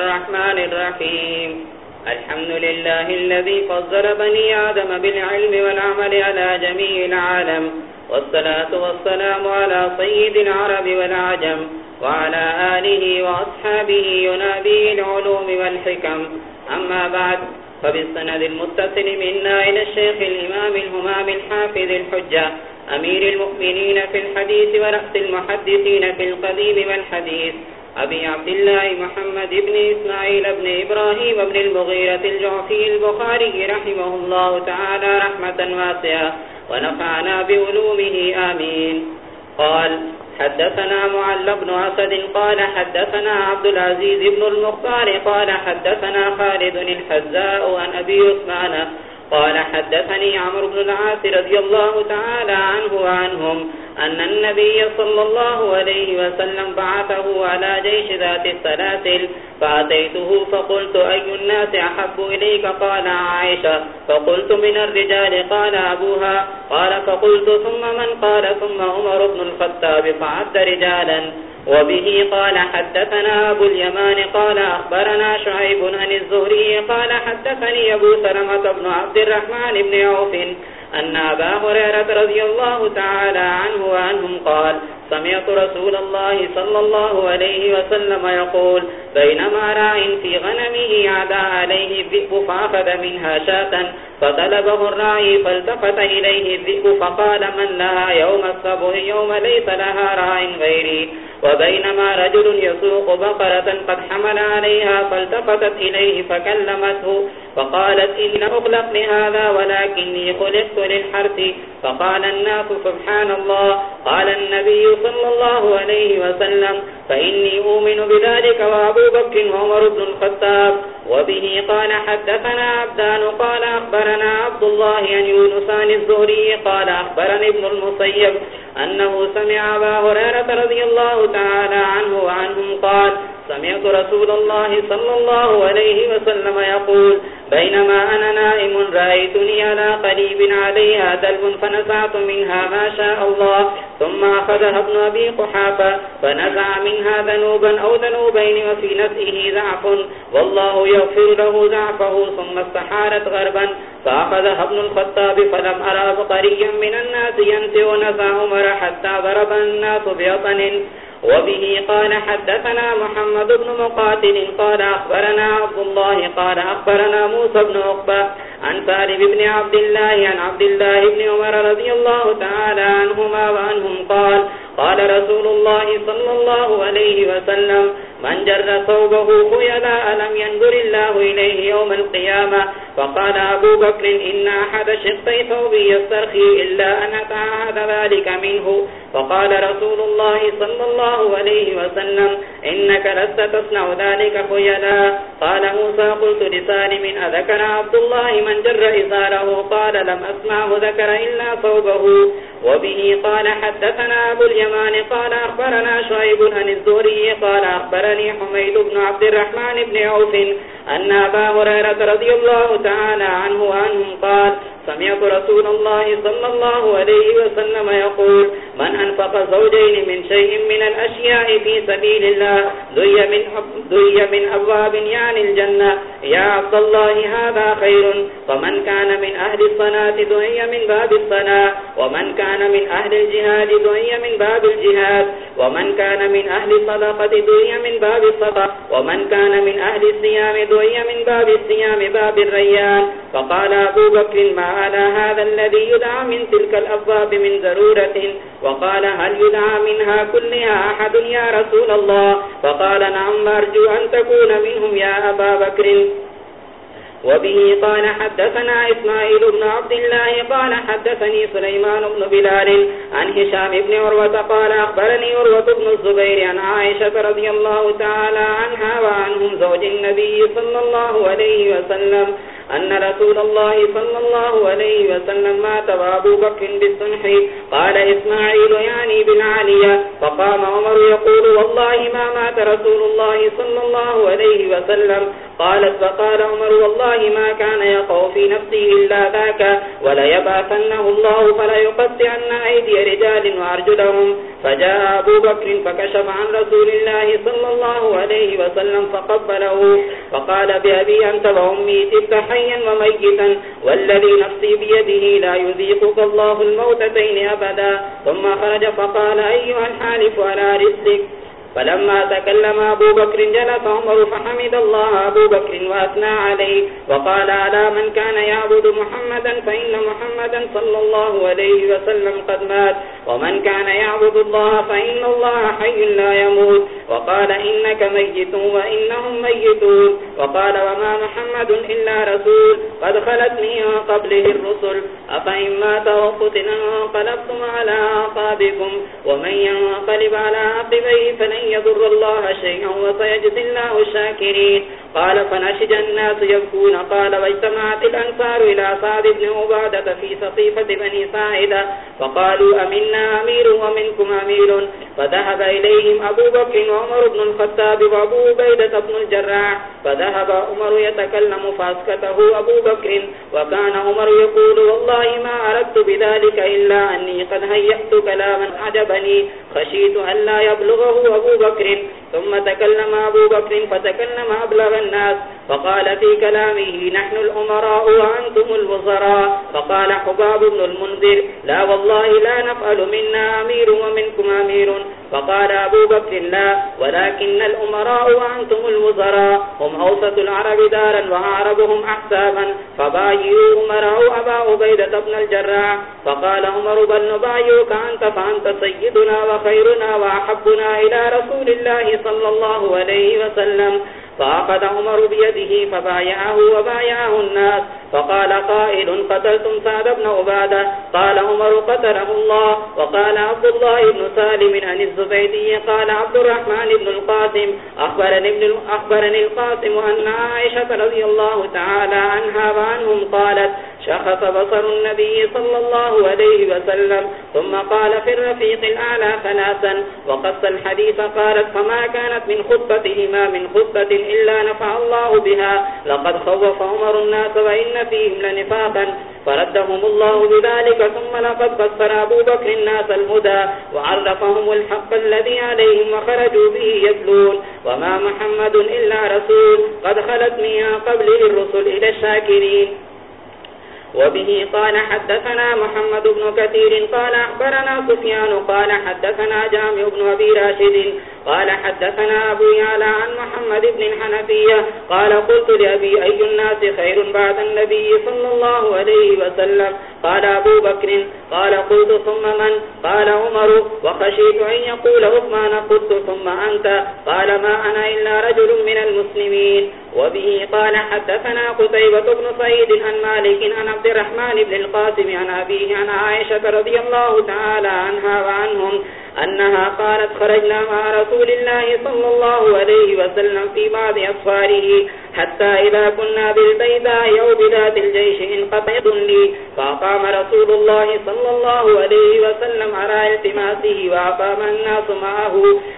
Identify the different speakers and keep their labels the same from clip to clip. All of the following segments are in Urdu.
Speaker 1: الرحمن الرحيم. الحمد لله الذي فضل بني آدم بالعلم والعمل على جميع العالم. والصلاة والسلام على سيد العرب والعجم وعلى آله وأصحابه ينابي العلوم والحكم. أما بعد، فبالسند المتصل منا إلى الشيخ الإمام الهمام الحافظ الحجة، أمير المؤمنين في الحديث ورأس المحدثين في القديم والحديث. أبي عبد الله محمد بن إسماعيل بن إبراهيم بن المغيرة الجعفي البخاري رحمه الله تعالى رحمة واسعة، ونفعنا بعلومه، آمين. قال حدثنا معل بن أسد قال حدثنا عبد العزيز بن المختار قال حدثنا خالد الحزاء عن أبي عثمان قال حدثني عمر بن العاس رضي الله تعالى عنه وعنهم أن النبي صلى الله عليه وسلم بعثه على جيش ذات السلاسل، فأتيته فقلت، أي الناس أحب إليك؟ قال عائشة. فقلت، من الرجال؟ قال أبوها. قال، فقلت، ثم من؟ قال، ثم عمر بن الخطاب. فعد رجالا. وبه قال، حدثنا أبو اليمان. قال، أخبرنا شعيب عن الزهري. قال، حدثني أبو سلمة بن عبد الرحمن بن عوف. أن أبا هريرة رضي الله تعالى عنه وعنهم قال، سمعت رسول الله صلى الله عليه وسلم يقول، بينما راع في غنمه عدا عليه الذئب فأخذ منها شاة، فطلبه الراعي فالتفت إليه الذئب فقال، من لها يوم الصبه يوم ليس لها راع غيري؟ وبينما رجل يسوق بقرة قد حمل عليها فالتفتت إليه فكلمته، فقالت، إن أخلق لهذا ولكني خلقت الحرف فقال الناس سبحان الله. قال النبي صلى الله عليه وسلم، فإني أؤمن بذلك وأبو بكر وعمر بن الخطاب. وبه قال حدثنا عبدان، قال أخبرنا عبد الله أن يونسان الزهري، قال أخبرني ابن المصيب أنه سمع أبا هريرة رضي الله تعالى عنه وعنهم قال سمعت رسول الله صلى الله عليه وسلم يقول بينما أنا نائم رأيتني على قريب عليها دلب فنزعت منها ما شاء الله، ثم أخذها ابن أبي قحافة، فنزع منها ذنوبا أو ذنوبين، وفي نفسه ذعف والله يغفر له ذعفه ثم استحارت غربا، فأخذها ابن الخطاب، فلم أرى بقريا من الناس ينسي نزع عمر حتى ضرب الناس بيطن وبه قال حدثنا محمد بن مقاتل قال أخبرنا عبد الله قال أخبرنا موسى بن عقبة عن سالم بن عبد الله عن عبد الله بن عمر رضي الله تعالى عنهما وعنهم قال قال رسول الله صلى الله عليه وسلم، من جر صوبه خيلا، ألم ينظر الله إليه يوم القيامة؟ فقال أبو بكر، إن أحد شقي ثوبي يسترخي، إلا أن أتعهد ذلك منه. فقال رسول الله صلى الله عليه وسلم، إنك لست تصنع ذلك خيلا. قال موسى، قلت لسالم أذكر عبد الله من جر إزاره؟ قال، لم أسمعه ذكر إلا صوبه وبه قال، حدثنا أبو اليمان قال أخبرنا شعيب عن الزوري قال أخبرني حميد بن عبد الرحمن بن عوف أن أبا هريرة رضي الله تعالى عنه وعنهم قال سمعت رسول الله صلى الله عليه وسلم يقول من أنفق زوجين من شيء من الأشياء في سبيل الله ذي من, ذي من أبواب يعني الجنة. يا عبد الله هذا خير. فمن كان من أهل الصلاة ذي من باب الصلاة. ومن كان من أهل الجهاد ذي من باب الجهاد. ومن كان من أهل الصدقة ذي من باب الصدقة. ومن كان من أهل الصيام ذي من باب الصيام باب الريان. فقال أبو بكر ما على هذا الذي يدعى من تلك الأبواب من ضرورة. وقال هل يدعى منها كلها أحد يا رسول الله؟ فقال نعم، أرجو أن تكون منهم يا أبا بكر. وبه قال حدثنا إسماعيل بن عبد الله، قال حدثني سليمان بن بلال عن هشام بن عروة، قال أخبرني عروة بن الزبير عن عائشة رضي الله تعالى عنها وعنهم زوج النبي صلى الله عليه وسلم. أن رسول الله صلى الله عليه وسلم مات وابو بكر بالسنح قال إسماعيل يعني بالعالية فقام عمر يقول، والله ما مات رسول الله صلى الله عليه وسلم. قالت فقال عمر، والله ما كان يقع في نفسه إلا ذاك ولا يبعثنه الله فلا يقطعن أيدي رجال وأرجلهم. فجاء أبو بكر فكشف عن رسول الله صلى الله عليه وسلم فقبله، فقال بأبي أنت وأمي تبت حيا وميتا، والذي نفسي بيده لا يذيقك الله الموتتين أبدا. ثم خرج فقال، أيها الحالف على رزقك؟ فلما تكلم أبو بكر جلس عمر فحمد الله أبو بكر وأثنى عليه وقال على من كان يعبد محمدا فإن محمدا صلى الله عليه وسلم قد مات ومن كان يعبد الله فإن الله حي لا يموت وقال إنك ميت وإنهم ميتون وقال وما محمد إلا رسول قد خلت من قبله الرسل أفإن مات وقتنا انقلبتم على عقابكم ومن ينقلب على عقبيه فلن يضر الله شيئا وسيجزي الله الشاكرين. قال فنشج الناس يبكون. قال واجتمعت الأنصار إلى سعد بن عبادة في سقيفة بني ساعدة فقالوا أمنا أمير ومنكم أمير. فذهب إليهم أبو بكر وعمر بن الخطاب وأبو بيدة بن الجراح. فذهب عمر يتكلم فاسكته أبو بكر. وكان عمر يقول والله ما أردت بذلك إلا أني قد هيأت كلاما عجبني خشيت أن لا يبلغه أبو بكر. ثم تكلم أبو بكر فتكلم أبلغ الناس. فقال في كلامه، نحن الأمراء وأنتم الوزراء. فقال حباب بن المنذر، لا والله لا نفعل منا أمير ومنكم أمير. فقال أبو بكر، لا، ولكن الأمراء وأنتم الوزراء. هم أوسط العرب دارا وأعربهم أحسابا. فبايئوا أمراء أبا عبيدة بن الجراح. فقال عمر، بل نبايئك أنت فأنت سيدنا وخيرنا وأحبنا إلى رسول الله صلى الله عليه وسلم. فأخذ عمر بيده فبايعه وبايعه الناس. فقال قائل قتلتم سعد بن عبادة؟ قال عمر قتله الله. وقال عبد الله بن سالم عن الزبيدي قال عبد الرحمن بن القاسم. أخبرني, ابن أخبرني القاسم أن عائشة رضي الله تعالى عنها وعنهم قالت شخص بصر النبي صلى الله عليه وسلم، ثم قال في الرفيق الأعلى ثلاثا، وقص الحديث قالت فما كانت من خطبتهما من خطبة إلا نفع الله بها، لقد خوف عمر الناس وإن فيهم لنفاقا، فردهم الله بذلك، ثم لقد فسر أبو بكر الناس الهدى وعرفهم الحق الذي عليهم وخرجوا به يتلون، وما محمد إلا رسول، قد خلت من قبله الرسل إلى الشاكرين. وبه قال حدثنا محمد بن كثير قال أخبرنا سفيان قال حدثنا جامع بن أبي راشد قال حدثنا أبو يعلى عن محمد بن الحنفية قال قلت لأبي أي الناس خير بعد النبي صلى الله عليه وسلم؟ قال أبو بكر. قال قلت ثم من؟ قال عمر. وخشيت أن يقول عثمان قلت ثم أنت. قال ما أنا إلا رجل من المسلمين. وبه قال حدثنا قتيبة بن سعيد عن مالك عن عبد الرحمن بن القاسم عن أبيه عن عائشة رضي الله تعالى عنها وعنهم أنها قالت خرجنا مع رسول الله صلى الله عليه وسلم في بعض أصفاره حتى إذا كنا بالبيضاء أو بذات الجيش انقطعت لي. فأقام رسول الله صلى الله عليه وسلم على التماسه وأقام الناس معه.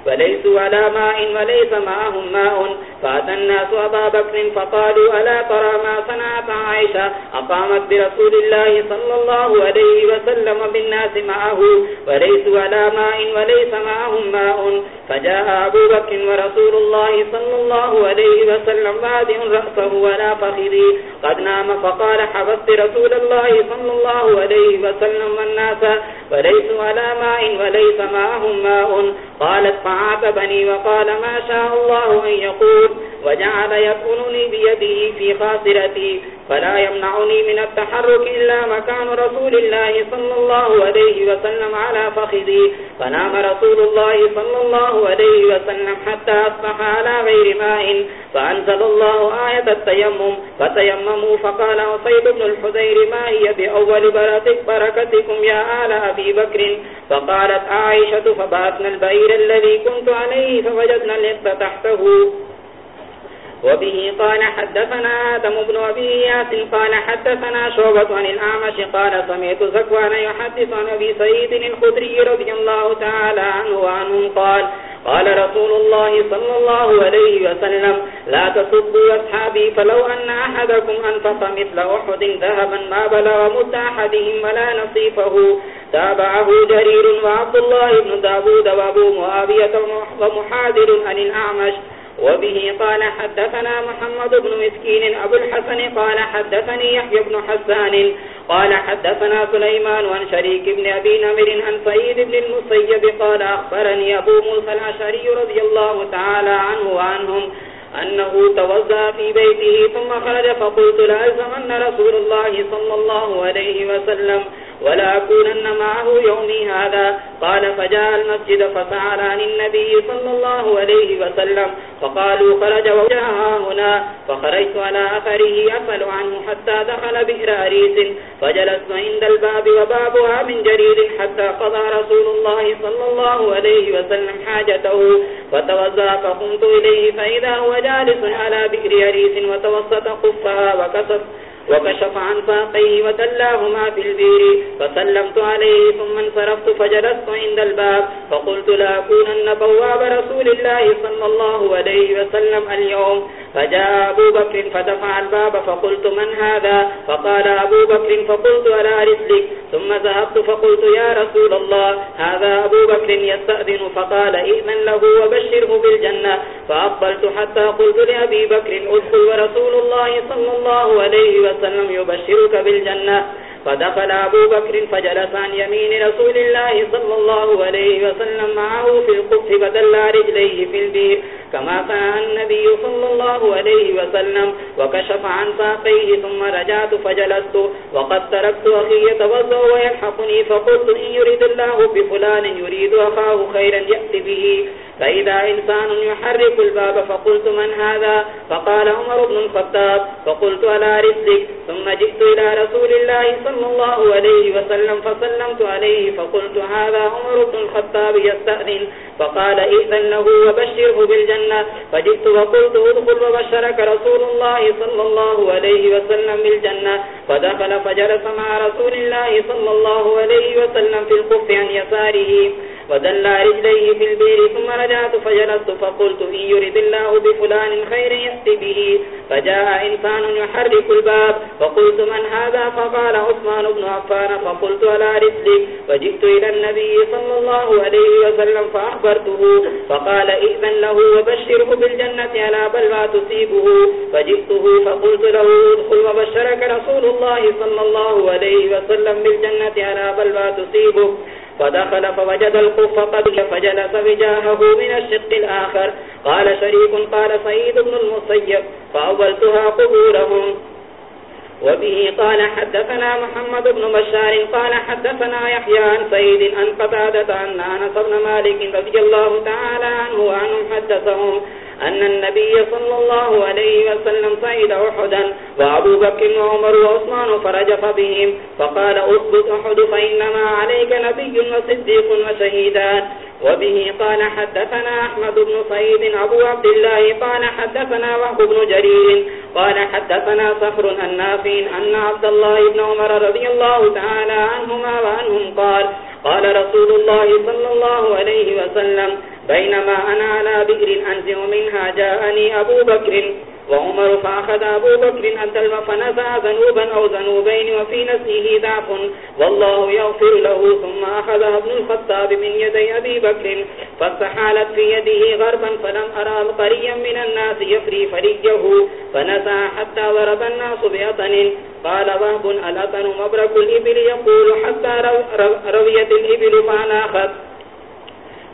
Speaker 1: وليسوا على ماء وليس معهم ماء. فأتى الناس أبا بكر فقالوا ألا ترى ما صنعت عائشة؟ أقامت برسول الله صلى الله عليه وسلم بالناس معه. وليسوا على ماء وليس معهم ماء. فجاء أبو بكر ورسول الله صلى الله عليه وسلم بادئ رأسه ولا فخذي قد نام فقال حبست رسول الله صلى الله عليه وسلم والناس وليس على ماء وليس معهم ماء. قالت فعاتبني وقال ما شاء الله أن يقول. وجعل يكونني بيده في خاسرتي فلا يمنعني من التحرك إلا مكان رسول الله صلى الله عليه وسلم على فخذي. فنام رسول الله صلى الله عليه وسلم حتى أصبح على غير ماء. فأنزل الله آية التيمم. فتيمموا فقال عصيب بن الحذير ما هي بأول بركتكم يا آل أبي بكر؟ فقالت عائشة فبعثنا البئر الذي كنت عليه فوجدنا الإخت تحته. وبه قال حدثنا آدم بن أبي ياس قال حدثنا شعبة عن الأعمش قال سمعت زكوان يحدث عن أبي سيد الخدري رضي الله تعالى عنه وعنهم قال قال رسول الله صلى الله عليه وسلم، لا تصدوا أصحابي، فلو أن أحدكم أنفق مثل أحد ذهبا ما بلغ مد أحدهم ولا نصيفه. تابعه جرير وعبد الله بن داود وابو معاوية ومحاذر عن الأعمش. وبه قال حدثنا محمد بن مسكين، أبو الحسن قال حدثني يحيى بن حسان، قال حدثنا سليمان عن شريك بن أبي نمر عن سيد بن المسيب، قال أخبرني أبو موسى العشري رضي الله تعالى عنه وعنهم أنه توزى في بيته ثم خرج، فقلت لأزمن رسول الله صلى الله عليه وسلم. ولا أكونن معه يومي هذا. قال، فجاء المسجد فسعر عن النبي صلى الله عليه وسلم، فقالوا، خرج وجهها هنا. فخرجت على أثره أفل عنه حتى دخل بئر أريس فجلست عند الباب وبابها من جريد حتى قضى رسول الله صلى الله عليه وسلم حاجته. فتوزى فقمت إليه، فإذا هو جالس على بئر أريس وتوسط قفها وكسف. وكشف عن فاقيه ودلاهما في البير. فسلمت عليه، ثم انصرفت فجلست عند الباب. فقلت لا أكونن بواب رسول الله صلى الله عليه وسلم اليوم. فجاء أبو بكر فدفع الباب، فقلت من هذا؟ فقال أبو بكر، فقلت على رسلك ثم ذهبت، فقلت يا رسول الله، هذا أبو بكر يستأذن. فقال إذن له وبشره بالجنة. فأقبلت حتى قلت لأبي بكر أدخل ورسول الله صلى الله عليه وسلم. وسلم يبشرك بالجنة. فدخل أبو بكر فجلس عن يمين رسول الله صلى الله عليه وسلم معه في القف بدل رجليه في البير، كما كان النبي صلى الله عليه وسلم، وكشف عن ساقيه ثم رجعت فجلست، وقد تركت أخي يتوضا ويلحقني، فقلت إن يريد الله بفلان يريد أخاه خيرا يأتي به. فإذا إنسان يحرك الباب فقلت من هذا؟ فقال عمر بن الخطاب، فقلت على رسلك ثم جئت إلى رسول الله صلى صلى الله عليه وسلم فسلمت عليه، فقلت هذا عمر بن الخطاب يستأذن، فقال إذن له وبشره بالجنة، فجئت وقلت ادخل وبشرك رسول الله صلى الله عليه وسلم بالجنة، فدخل فجلس مع رسول الله صلى الله عليه وسلم في الخف عن يساره ودلى رجليه في البير، ثم رجعت فجلست، فقلت إن يرد الله بفلان خير يأتي به، فجاء إنسان يحرك الباب، فقلت من هذا؟ فقال عثمان بن عفان فقلت على رجلي فجئت إلى النبي صلى الله عليه وسلم فأخبرته فقال إذن له وبشره بالجنة على بل ما تصيبه فجئته فقلت له ادخل وبشرك رسول الله صلى الله عليه وسلم بالجنة على بل ما تصيبه فدخل فوجد القف قد فجلس بجاهه من الشق الآخر قال شريك قال سيد بن المصيب فأولتها قبورهم وبه قال حدثنا محمد بن بشار قال حدثنا يحيى عن سيد أن قتادة أن أنس بن مالك رضي الله تعالى عنه وعنهم حدثهم أن النبي صلى الله عليه وسلم صعد أحدا، وأبو بكر وعمر وعثمان فرجف بهم، فقال أثبت أحد، فإنما عليك نبي وصديق وشهيدان وبه قال حدثنا أحمد بن صيد أبو عبد الله، قال حدثنا وهب بن جرير، قال حدثنا صخر النافين أن عبد الله بن عمر رضي الله تعالى عنهما وعنهم قال قال رسول الله صلى الله عليه وسلم بينما أنا على بئر أنزع منها جاءني أبو بكر وعمر فأخذ أبو بكر الدلم فنزع ذنوبا أو ذنوبين وفي نسيه ضعف والله يغفر له ثم أخذها ابن الخطاب من يدي أبي بكر فاستحالت في يده غربا فلم أرى قريا من الناس يفري فريه فنزع حتى ضرب الناس بأطن. قال وهب الأطن مبرك الإبل، يقول حتى رويت الإبل فأنا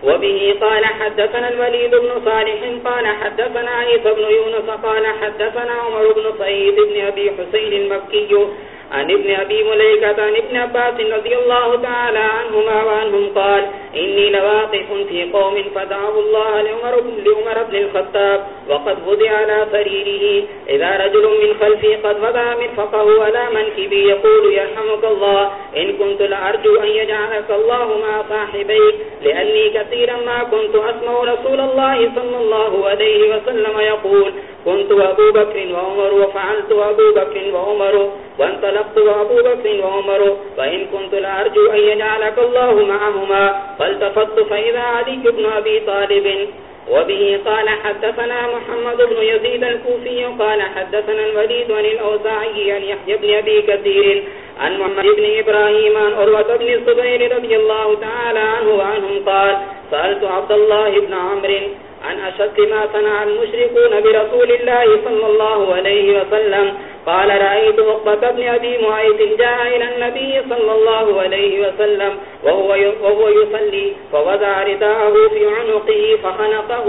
Speaker 1: وبه قال حدثنا الوليد بن صالح قال حدثنا عيسى بن يونس قال حدثنا عمر بن صيد بن أبي حسين المكي عن ابن أبي مليكة عن ابن أباس رضي الله تعالى عنهما وعنهم قال إني لواقف في قوم فدعوا الله لعمر بن, لعمر بن الخطاب وقد وضع على سريره إذا رجل من خلفي قد وضع مرفقه على منكبي يقول يرحمك الله إن كنت لأرجو أن يجعلك الله مع صاحبيك لأني كثيرا ما كنت أسمع رسول الله صلى الله عليه وسلم يقول كنت أبو بكر وعمر وفعلت أبو بكر وعمر وانطلقت أبو بكر وعمر فإن كنت لأرجو أن يجعلك الله معهما فالتفت فإذا عليك ابن أبي طالب وبه قال حدثنا محمد بن يزيد الكوفي قال حدثنا الوليد عن الأوزاعي عن يحيى بن أبي كثير عن محمد بن إبراهيم عن أروة بن الصبير رضي الله تعالى عنه وعنهم قال سألت عبد الله بن عمر عن أشد ما صنع المشركون برسول الله صلى الله عليه وسلم، قال رأيت عقبة بن أبي معيط جاء إلى النبي صلى الله عليه وسلم، وهو وهو يصلي، فوضع رداءه في عنقه، فخنقه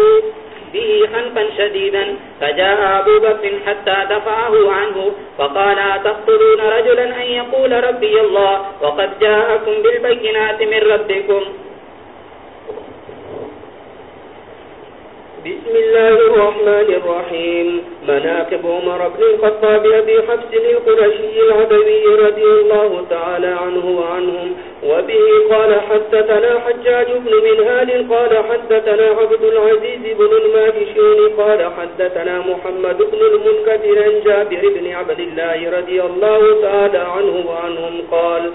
Speaker 1: به خنقا شديدا، فجاء أبو بكر حتى دفعه عنه، فقال أتقتلون رجلا أن يقول ربي الله، وقد جاءكم بالبينات من ربكم؟
Speaker 2: بسم الله الرحمن الرحيم. مناكب عمر بن الخطاب أبي حفص القرشي العدوي رضي الله تعالى عنه وعنهم. وبه قال حدثنا حجاج بن منهال، قال حدثنا عبد العزيز بن الماجشون قال حدثنا محمد بن المنكدر جابر بن عبد الله رضي الله تعالى عنه وعنهم، قال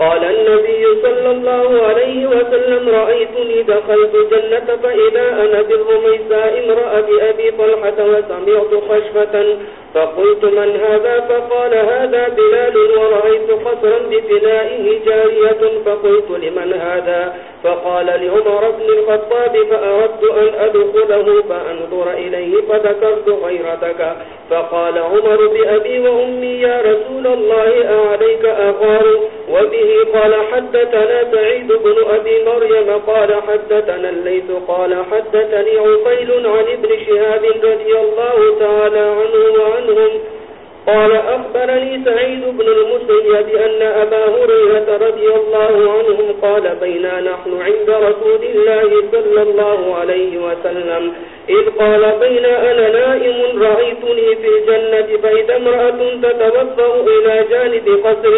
Speaker 2: قال النبي صلى الله عليه وسلم، رأيتني دخلت جنة فإذا أنا بالرميساء امرأة أبي طلحة وسمعت خشفة فقلت، من هذا؟ فقال، هذا بلال، ورأيت خسرا بفنائه جارية. فقلت، لمن هذا؟ فقال، لعمر بن الخطاب، فأردت أن أدخله، فأنظر إليه، فذكرت غيرتك. فقال عمر بأبي وأمي، يا رسول الله، أعليك أغار؟ وبه قال حدثنا سعيد بن أبي مريم قال حدثنا الليث قال حدثني عقيل عن ابن شهاب رضي الله تعالى عنه وعنهم قال أخبرني سعيد بن المسيب أن أبا هريرة رضي الله عنهم قال بينا نحن عند رسول الله صلى الله عليه وسلم. إذ قال بين أنا نائم رأيتني في الجنة فإذا امرأة تتوفأ إلى جانب قصر.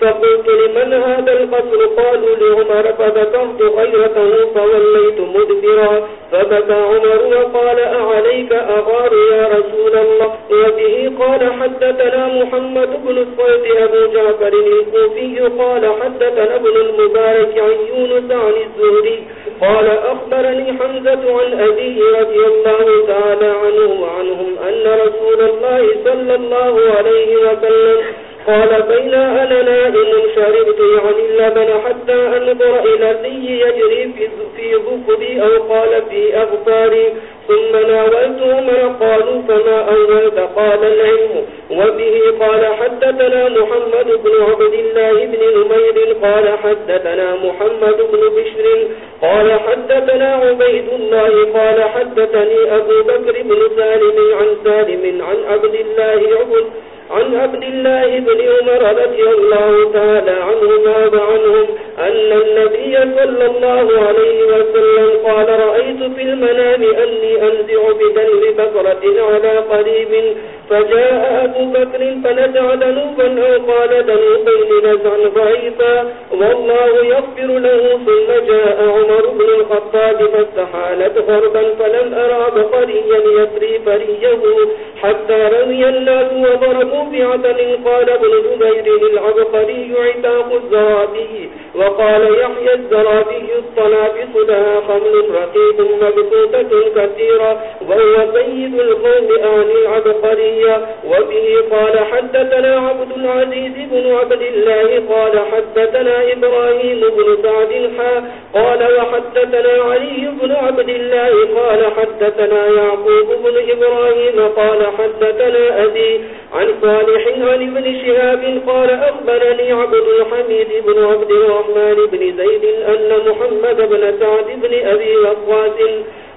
Speaker 2: فقلت لمن هذا القصر؟ قالوا لعمر، فذكرت غيرته فوليت مدبرا. فبكى عمر وقال أعليك أغار يا رسول الله؟ وبه قال حتى حدثنا محمد بن الصيد، أبو جعفر الكوفي قال حدثنا ابن المبارك عن يونس عن الزهري قال أخبرني حمزة عن أبيه رضي الله تعالى عنه وعنهم أن رسول الله صلى الله عليه وسلم قال بين أنا نائم شربت يعني اللبن حتى أنظر إلى الذي يجري في ذكبي أو قال في أغفاري. ثم ناولت عمر قالوا فما أولت قال العلم. وبه قال حدثنا محمد بن عبد الله بن نمير. قال حدثنا محمد بن بشر. قال حدثنا عبيد الله. قال حدثني أبو بكر بن سالم عن سالم عن عبد الله عبد عن عبد الله بن عمر رضي الله تعالى عنهما وعنهم أن النبي صلى الله عليه وسلم قال، رأيت في المنام أني أنزع بدل بكرة على قريب فجاء أبو بكر فنزع دنوبا أو قال دنوبين نزعا ضعيفا، والله يغفر له. ثم جاء عمر بن الخطاب فاستحالت غربا فلم أرى بقريا يسري فريه، حتى رمي الناس وضربوا بعدل قال ابن جبير العبقري، عتاق الزرابي وقال وقال يحيى الزرابي الطنافس لها خمل رقيق مبسوطة كثيرة، وهو سيد القوم آل العبقرية. وبه قال حدثنا عبد العزيز بن عبد الله، قال حدثنا إبراهيم بن سعد حا قال وحدثنا علي بن عبد الله، قال حدثنا يعقوب بن إبراهيم، قال حدثنا أبي عن صالح عن ابن شهاب، قال أخبرني عبد الحميد بن عبد الرحمن بن زيد أن محمد بن سعد بن أبي وقاس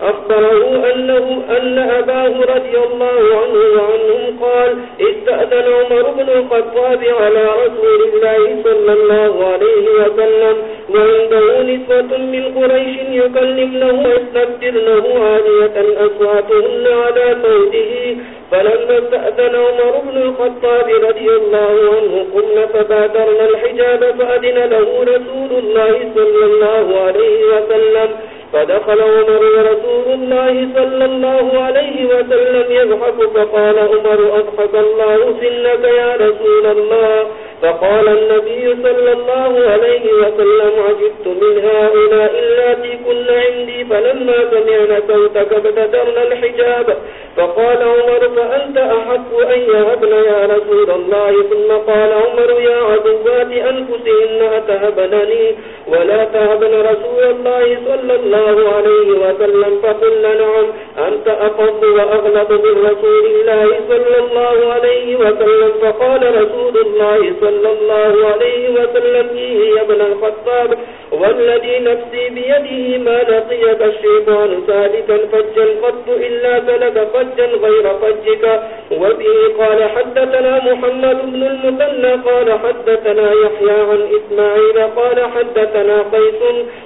Speaker 2: أخبره أنه أن أباه رضي الله عنه وعنهم قال، استأذن عمر بن الخطاب على رسول الله صلى الله عليه وسلم، وعنده نسوة من قريش يكلمنه ويستبدرنه عالية أسواتهن على صوته. فلما استأذن عمر بن الخطاب رضي الله عنه قلنا فبادرنا الحجاب فأذن له رسول الله صلى الله عليه وسلم. فدخل عمر ورسول الله صلى الله عليه وسلم يضحك، فقال عمر، أضحك الله سنك يا رسول الله؟ فقال النبي صلى الله عليه وسلم عجبت من هؤلاء التي كن عندي، فلما سمعنا صوتك ابتدرنا الحجاب. فقال عمر، فأنت أحق أن يهبن يا رسول الله؟ ثم قال عمر، يا عدوات أنفسهن أتهبنني؟ ولا تهبن رسول الله صلى الله الله عليه وسلم فقلنا نعم، أنت أقض وأغلب من رسول الله صلى الله عليه وسلم، فقال رسول الله صلى الله عليه وسلم، فيه يا ابن الخطاب، والذي نفسي بيده ما لقيك الشيطان سالكا فجا قط إلا سلك فجا غير فجك. وبه قال حدثنا محمد بن المثنى، قال حدثنا يحيى عن إسماعيل، قال حدثنا قيس،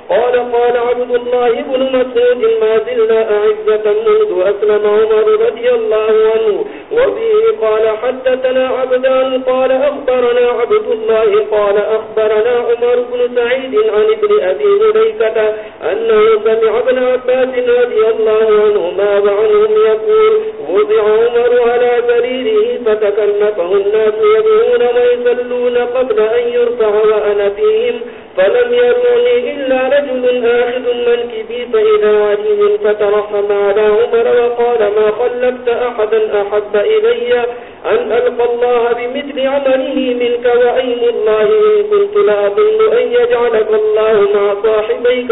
Speaker 2: قال قال عبد الله الله بن مسعود ما زلنا أعزة منذ أسلم عمر رضي الله عنه، وبه قال حدثنا عبدان قال أخبرنا عبد الله قال أخبرنا عمر بن سعيد عن ابن أبي هريكة أنه سمع ابن عباس رضي الله عنهما وعنهم يقول، وضع عمر على سريره فتكلفه الناس يدعون ويسلون قبل أن يرفع وأنا فيهم فلم يروني إلا رجل آخذ منكبي فإذا عليم فترحم على عمر وقال ما خلبت أحدا أحب إلي أن ألقى الله بمثل عمله منك وأيم الله إن كنت لا أظن أن يجعلك الله مع صاحبيك.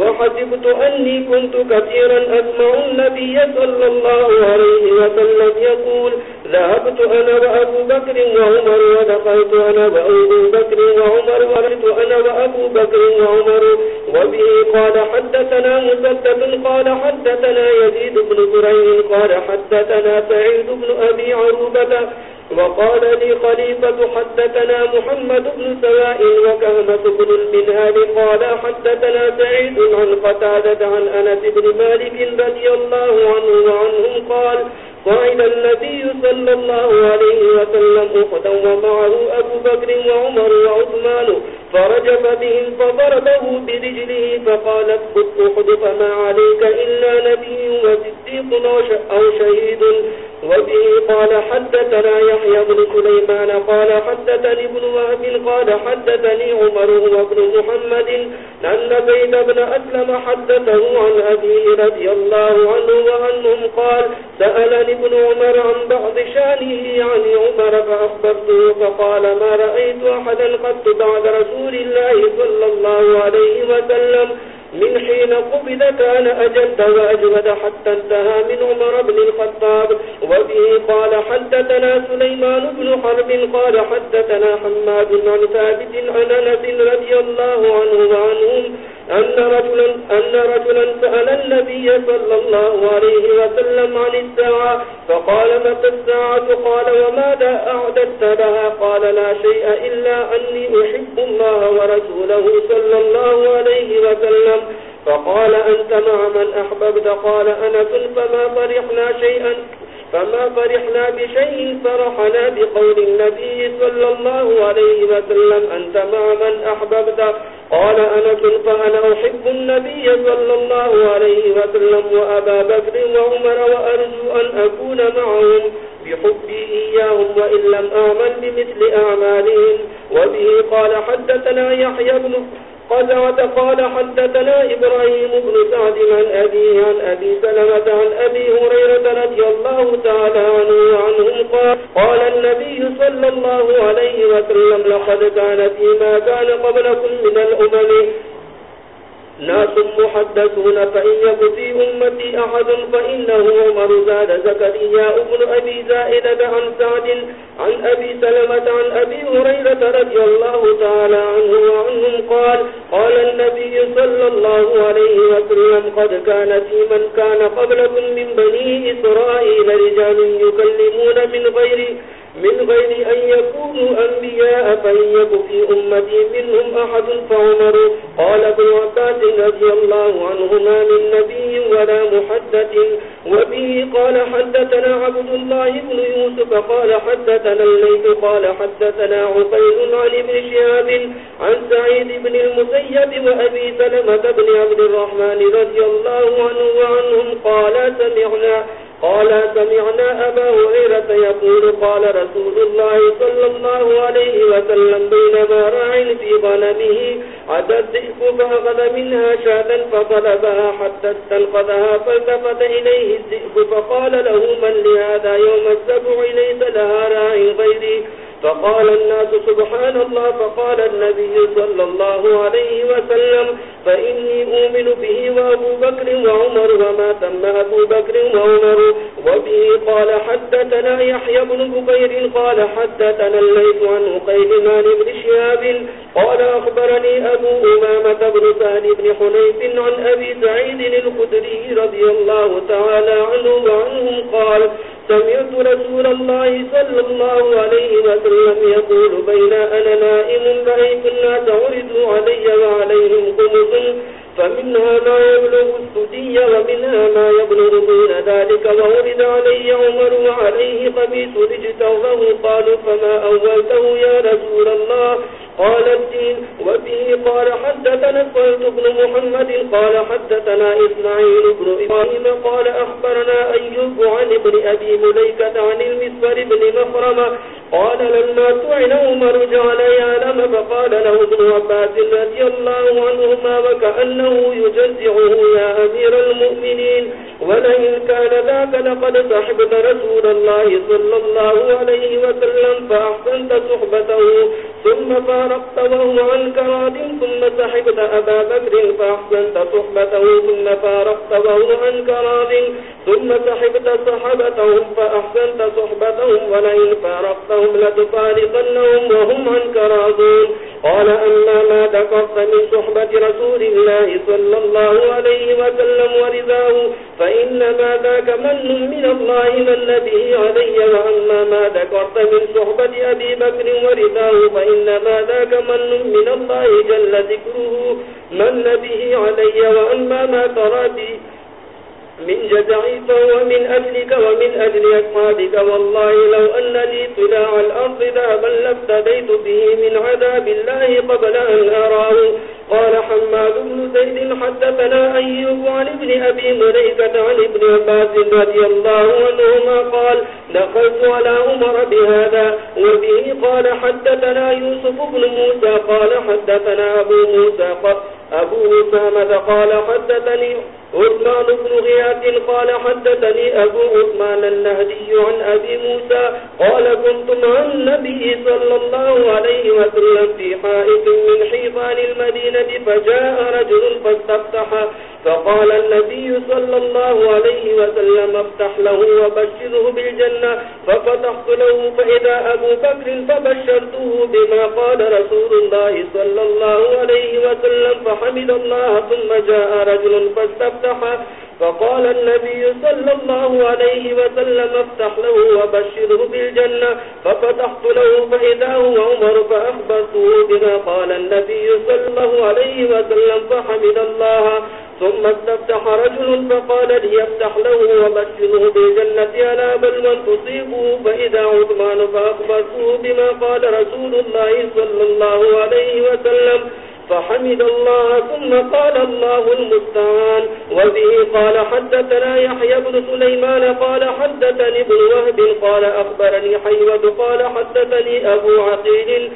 Speaker 2: وحسبت أني كنت كثيرا أسمع النبي صلى الله عليه وسلم يقول، ذهبت أنا وأبو بكر وعمر ودخلت أنا وأبو بكر وعمر ورحت أنا وأبو بكر وعمر. وبه قال، حدثنا مسدد قال، حدثنا يزيد بن زرين قال، حدثنا سعيد بن أبي عروبة وقال لي خليفة حدثنا محمد بن سواء وكهمة بن المنهال قال حدثنا سعيد عن قتادة عن أنس بن مالك رضي الله عنه وعنهم قال قائد النبي صلى الله عليه وسلم أخدا ومعه أبو بكر وعمر وعثمان فرجف بهم فضربه برجله فقال اثبت أخد فما عليك إلا نبي وصديق أو شهيد وبه قال حدثنا يحيى بن سليمان قال حدثني ابن وهب قال حدثني عمر وابن محمد أن زيد بن أسلم حدثه عن أبيه رضي الله عنه وعنهم قال، سألني ابن عمر عن بعض شانه عن عمر فأخبرته فقال، ما رأيت أحدا قد بعد رسول الله صلى الله عليه وسلم؟ من حين قبض كان أجد وأجود حتى انتهى من عمر بن الخطاب، وبه قال حدثنا سليمان بن حرب، قال حدثنا حماد عن ثابت عن نبي رضي الله عنه وعنهم أن رجلا, أن رجلا سأل النبي صلى الله عليه وسلم عن الساعة فقال متى الساعة قال وماذا أعددت لها؟ قال لا شيء إلا أني أحب الله ورسوله صلى الله عليه وسلم. فقال أنت مع من أحببت؟ قال أنا فما فرحنا شيئا فما فرحنا بشيء فرحنا بقول النبي صلى الله عليه وسلم أنت مع من أحببت؟ قال أنس فأنا أحب النبي صلى الله عليه وسلم وأبا بكر وعمر وأرجو أن أكون معهم بحبي إياهم وإن لم أعمل بمثل أعمالهم. وبه قال حدثنا يحيى بن قال قال حدثنا إبراهيم بن سعد عن أبيه عن أبي سلمة عن أبي هريرة رضي الله تعالى عنه عنهم قال قال النبي صلى الله عليه وسلم لقد كان فيما كان قبلكم من الأمم ناس محدثون فإن يبتي أمتي أحد فإنه عمر زاد زكريا ابن أبي زائدة عن سعد عن أبي سلمة عن أبي هريرة رضي الله تعالى عنه وعنهم قال قال النبي صلى الله عليه وسلم قد كان في من كان قبلكم من بني إسرائيل رجال يكلمون من غير من غير أن يكونوا أنبياء فإن يك في أمتي منهم أحد فعمر. قال ابن عباس رضي الله عنهما من نبي ولا محدث. وبه قال حدثنا عبد الله بن يوسف قال حدثنا الليث قال حدثنا عقيل عن ابن شهاب عن سعيد بن المسيب وأبي سلمة بن عبد الرحمن رضي الله عنه وعنهم قال سمعنا قال سمعنا أبا هريرة يقول قال رسول الله صلى الله عليه وسلم بينما راع في غنمه عدى الذئب فأخذ منها شاة فطلبها حتى استنقذها فالتفت إليه الذئب فقال له من لهذا يوم السبع ليس لها راع غيري فقال الناس سبحان الله، فقال النبي صلى الله عليه وسلم، فإني أؤمن به وأبو بكر وعمر وما تم أبو بكر وعمر. وبه قال حدثنا يحيى بن بكير قال حدثنا الليث عن قيل عن ابن شهاب، قال أخبرني أبو أمامة بن سهل بن حنيف عن أبي سعيد الخدري رضي الله تعالى عنه وعنهم قال سمعت رسول الله صلى الله عليه وسلم يقول بين أنا نائم رأيت الناس عرضوا علي وعليهم قمس فمنها ما يبلغ السدي ومنها ما يبلغ دون ذلك وورد علي عمر وعليه قبيس رجته قالوا فما أولته يا رسول الله؟ قال الدين، وبه قال حدثنا الصلت بن محمد، قال حدثنا إسماعيل بن إبراهيم، قال أخبرنا أيوب عن ابن أبي مليكة عن المسفر بن مخرمة قال لما تعن عمر جعل يعلم فقال له ابن عباس رضي الله عنهما وكأنه يجزعه يا أمير المؤمنين ولئن كان ذاك لقد صحبت رسول الله صلى الله عليه وسلم فأحسنت صحبته ثم فارقت وهو عنك راض ثم صحبت أبا بكر فأحسنت صحبته ثم فارقت وهو عنك راض ثم صحبت صحبتهم فأحسنت صحبتهم ولئن فارقتهم لتفارقنهم وهم عنك راضون قال أما ما ذكرت من صحبة رسول الله صلى الله عليه وسلم ورضاه فإنما ذاك من من الله من به علي وأما ما ذكرت من صحبة أبي بكر ورضاه فإنما ذاك من من الله جل ذكره من به علي وأما ما ترى به من جزعي فهو من أجلك ومن أجل أصحابك والله لو أن لي طلاع الأرض ذهبا لابتديت به من عذاب الله قبل أن أراه. قال حماد بن زيد حدثنا أيوب عن ابن أبي مريكة عن ابن عباس رضي الله عنهما قال، دخلت على عمر بهذا، وبه قال حدثنا يوسف بن موسى، قال حدثنا أبو موسى قال أبو سامة قال حدثني عثمان بن غياث قال حدثني أبو عثمان النهدي عن أبي موسى قال كنت مع النبي صلى الله عليه وسلم في حائط من حيطان المدينة فجاء رجل فاستفتح، فقال النبي صلى الله عليه وسلم افتح له وبشره بالجنة، ففتحت له فإذا أبو بكر فبشرته بما قال رسول الله صلى الله عليه وسلم فحمد الله ثم جاء رجل فاستفتح فقال النبي صلى الله عليه وسلم افتح له وبشره بالجنة ففتحت له فإذا هو عمر فأخبرته بما قال النبي صلى الله عليه وسلم فحمد الله ثم استفتح رجل فقال لي افتح له وبشره بالجنة على بل من تصيبه فإذا عثمان فأخبرته بما قال رسول الله صلى الله عليه وسلم فحمد الله ثم قال الله المستعان وبه قال حدثنا يحيى بن سليمان قال حدثني ابن وهب قال أخبرني حيوة قال حدثني أبو عقيل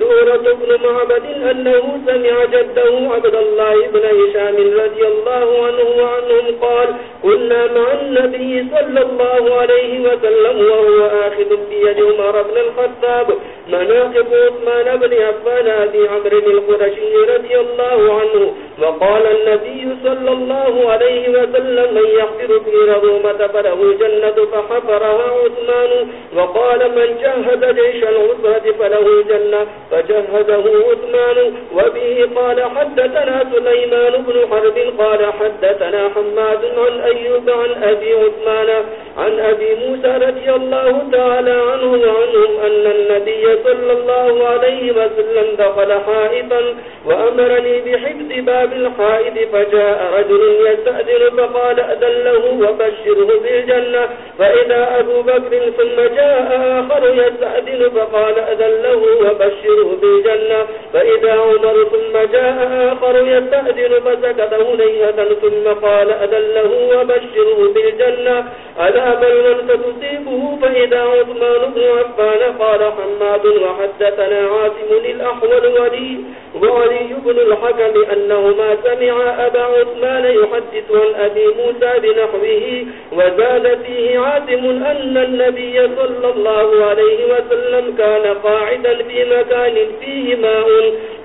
Speaker 2: زورة بن معبد أنه سمع جده عبد الله بن هشام رضي الله عنه وعنهم قال، كنا مع النبي صلى الله عليه وسلم وهو آخذ بيد عمر بن الخطاب. مناقب عثمان بن عفان أبي عمرو القرشي رضي الله عنه. وقال النبي صلى الله عليه وسلم، من يحفر في رغومة فله جنة فحفرها عثمان. وقال، من جهد جيش العسرة فله جنة فجهده عثمان وبه قال حدثنا سليمان بن حرب قال حدثنا حماد عن أيوب عن أبي عثمان عن أبي موسى رضي الله تعالى عنه وعنهم أن النبي صلى الله عليه وسلم دخل حائطا وأمرني بحفظ باب الحائط فجاء رجل يستأذن فقال أذن له وبشره بالجنة فإذا أبو بكر ثم جاء آخر يستأذن فقال أذن له وبشره بالجنة فإذا عمر ثم جاء آخر يستأذن فسكت هنيهة ثم قال أذن له وبشره بالجنة، ألا بل من ستصيبه فإذا عثمان بن عفان قال حماد وحدثنا عاصم الأحول ولي وعلي بن الحكم أنهما سمع أبا عثمان يحدث عن أبي موسى بنحوه، وزاد فيه عاصم أن النبي صلى الله عليه وسلم كان قاعدا في مكان مكان فيه ماء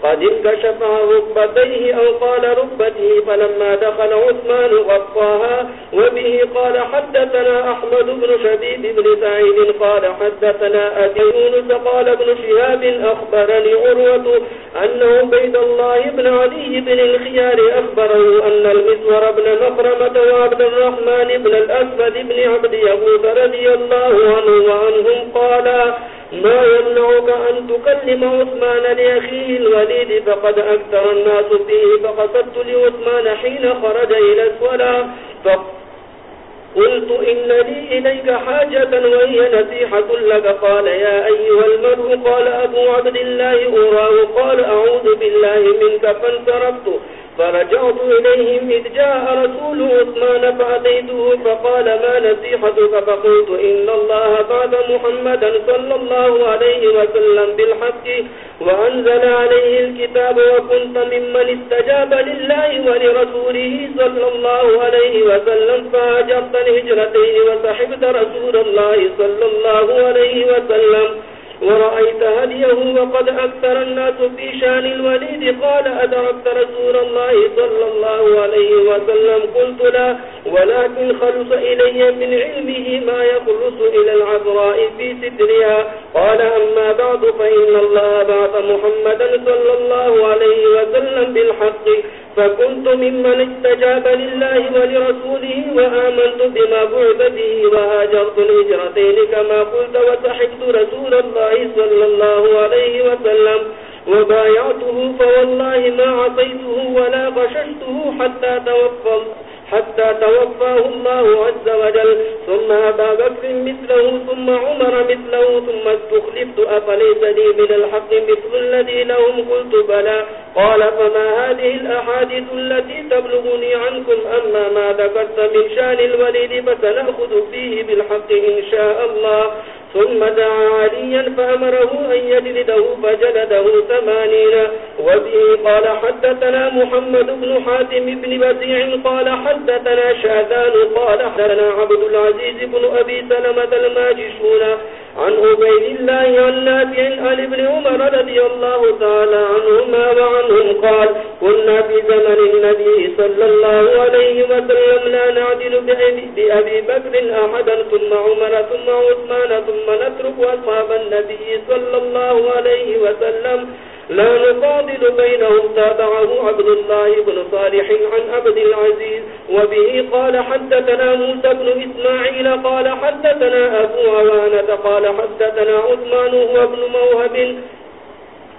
Speaker 2: قد انكشف ركبتيه أو قال ركبته فلما دخل عثمان غطاها وبه قال حدثنا أحمد بن شبيب بن سعيد قال حدثنا أبي يونس قال ابن شهاب أخبرني عروة أنه بيد الله بن علي بن الخيار أخبره أن المسور بن مقرمة وعبد الرحمن بن الأسفد بن عبد يهود رضي الله عنه وعنهم قال ما يمنعك أن تكلم عثمان لأخيه الوليد، فقد أكثر الناس فيه، فقصدت لعثمان حين خرج إلى السولا قلت إن لي إليك حاجة وهي نسيحة لك. قال، يا أيها المرء، قال أبو عبد الله أراه، قال أعوذ بالله منك، فانصرفت. فرجعت إليهم إذ جاء رسول عثمان فأتيته فقال ما نسيحتك فقلت إن الله بعد محمدا صلى الله عليه وسلم بالحق وأنزل عليه الكتاب وكنت ممن استجاب لله ولرسوله صلى الله عليه وسلم فأجبت الهجرتين وسحبت رسول الله صلى الله عليه وسلم ورأيت هديه وقد أكثر الناس في شان الوليد؟ قال، أدركت رسول الله صلى الله عليه وسلم. قلت لا، ولكن خلص إلي من علمه ما يخلص إلى العذراء في سترها. قال، أما بعد، فإن الله بعث محمدا صلى الله عليه وسلم بالحق. فكنت ممن استجاب لله ولرسوله وآمنت بما بعث به وهاجرت الهجرتين كما قلت وسحبت رسول الله صلى الله عليه وسلم وبايعته فوالله ما عطيته ولا غششته حتى توفلت حتى توفاه الله عز وجل، ثم أبا بكر مثله، ثم عمر مثله، ثم استخلفت، أفليس لي من الحق مثل الذي لهم قلت بلى. قال، فما هذه الأحاديث التي تبلغني عنكم أما ما ذكرت من شان الوليد فسنأخذ فيه بالحق إن شاء الله. ثم دعا عليا فأمره أن يجلده فجلده ثمانين. وبه قال حدثنا محمد بن حاتم بن بسيع قال حدثنا شاذان قال حدثنا عبد العزيز بن أبي سلمة الماجشون عن عبيد الله عن نافع عن ابن عمر رضي الله تعالى عنهما وعنهم قال كنا في زمن النبي صلى الله عليه وسلم لا نعدل بأبي بكر أحدا ثم عمر ثم عثمان ثم ثم نترك أصحاب النبي صلى الله عليه وسلم لا نفاضل بينهم تابعه عبد الله بن صالح عن عبد العزيز وبه قال حدثنا موسى بن إسماعيل قال حدثنا أبو عوانة قال حدثنا عثمان هو ابن موهب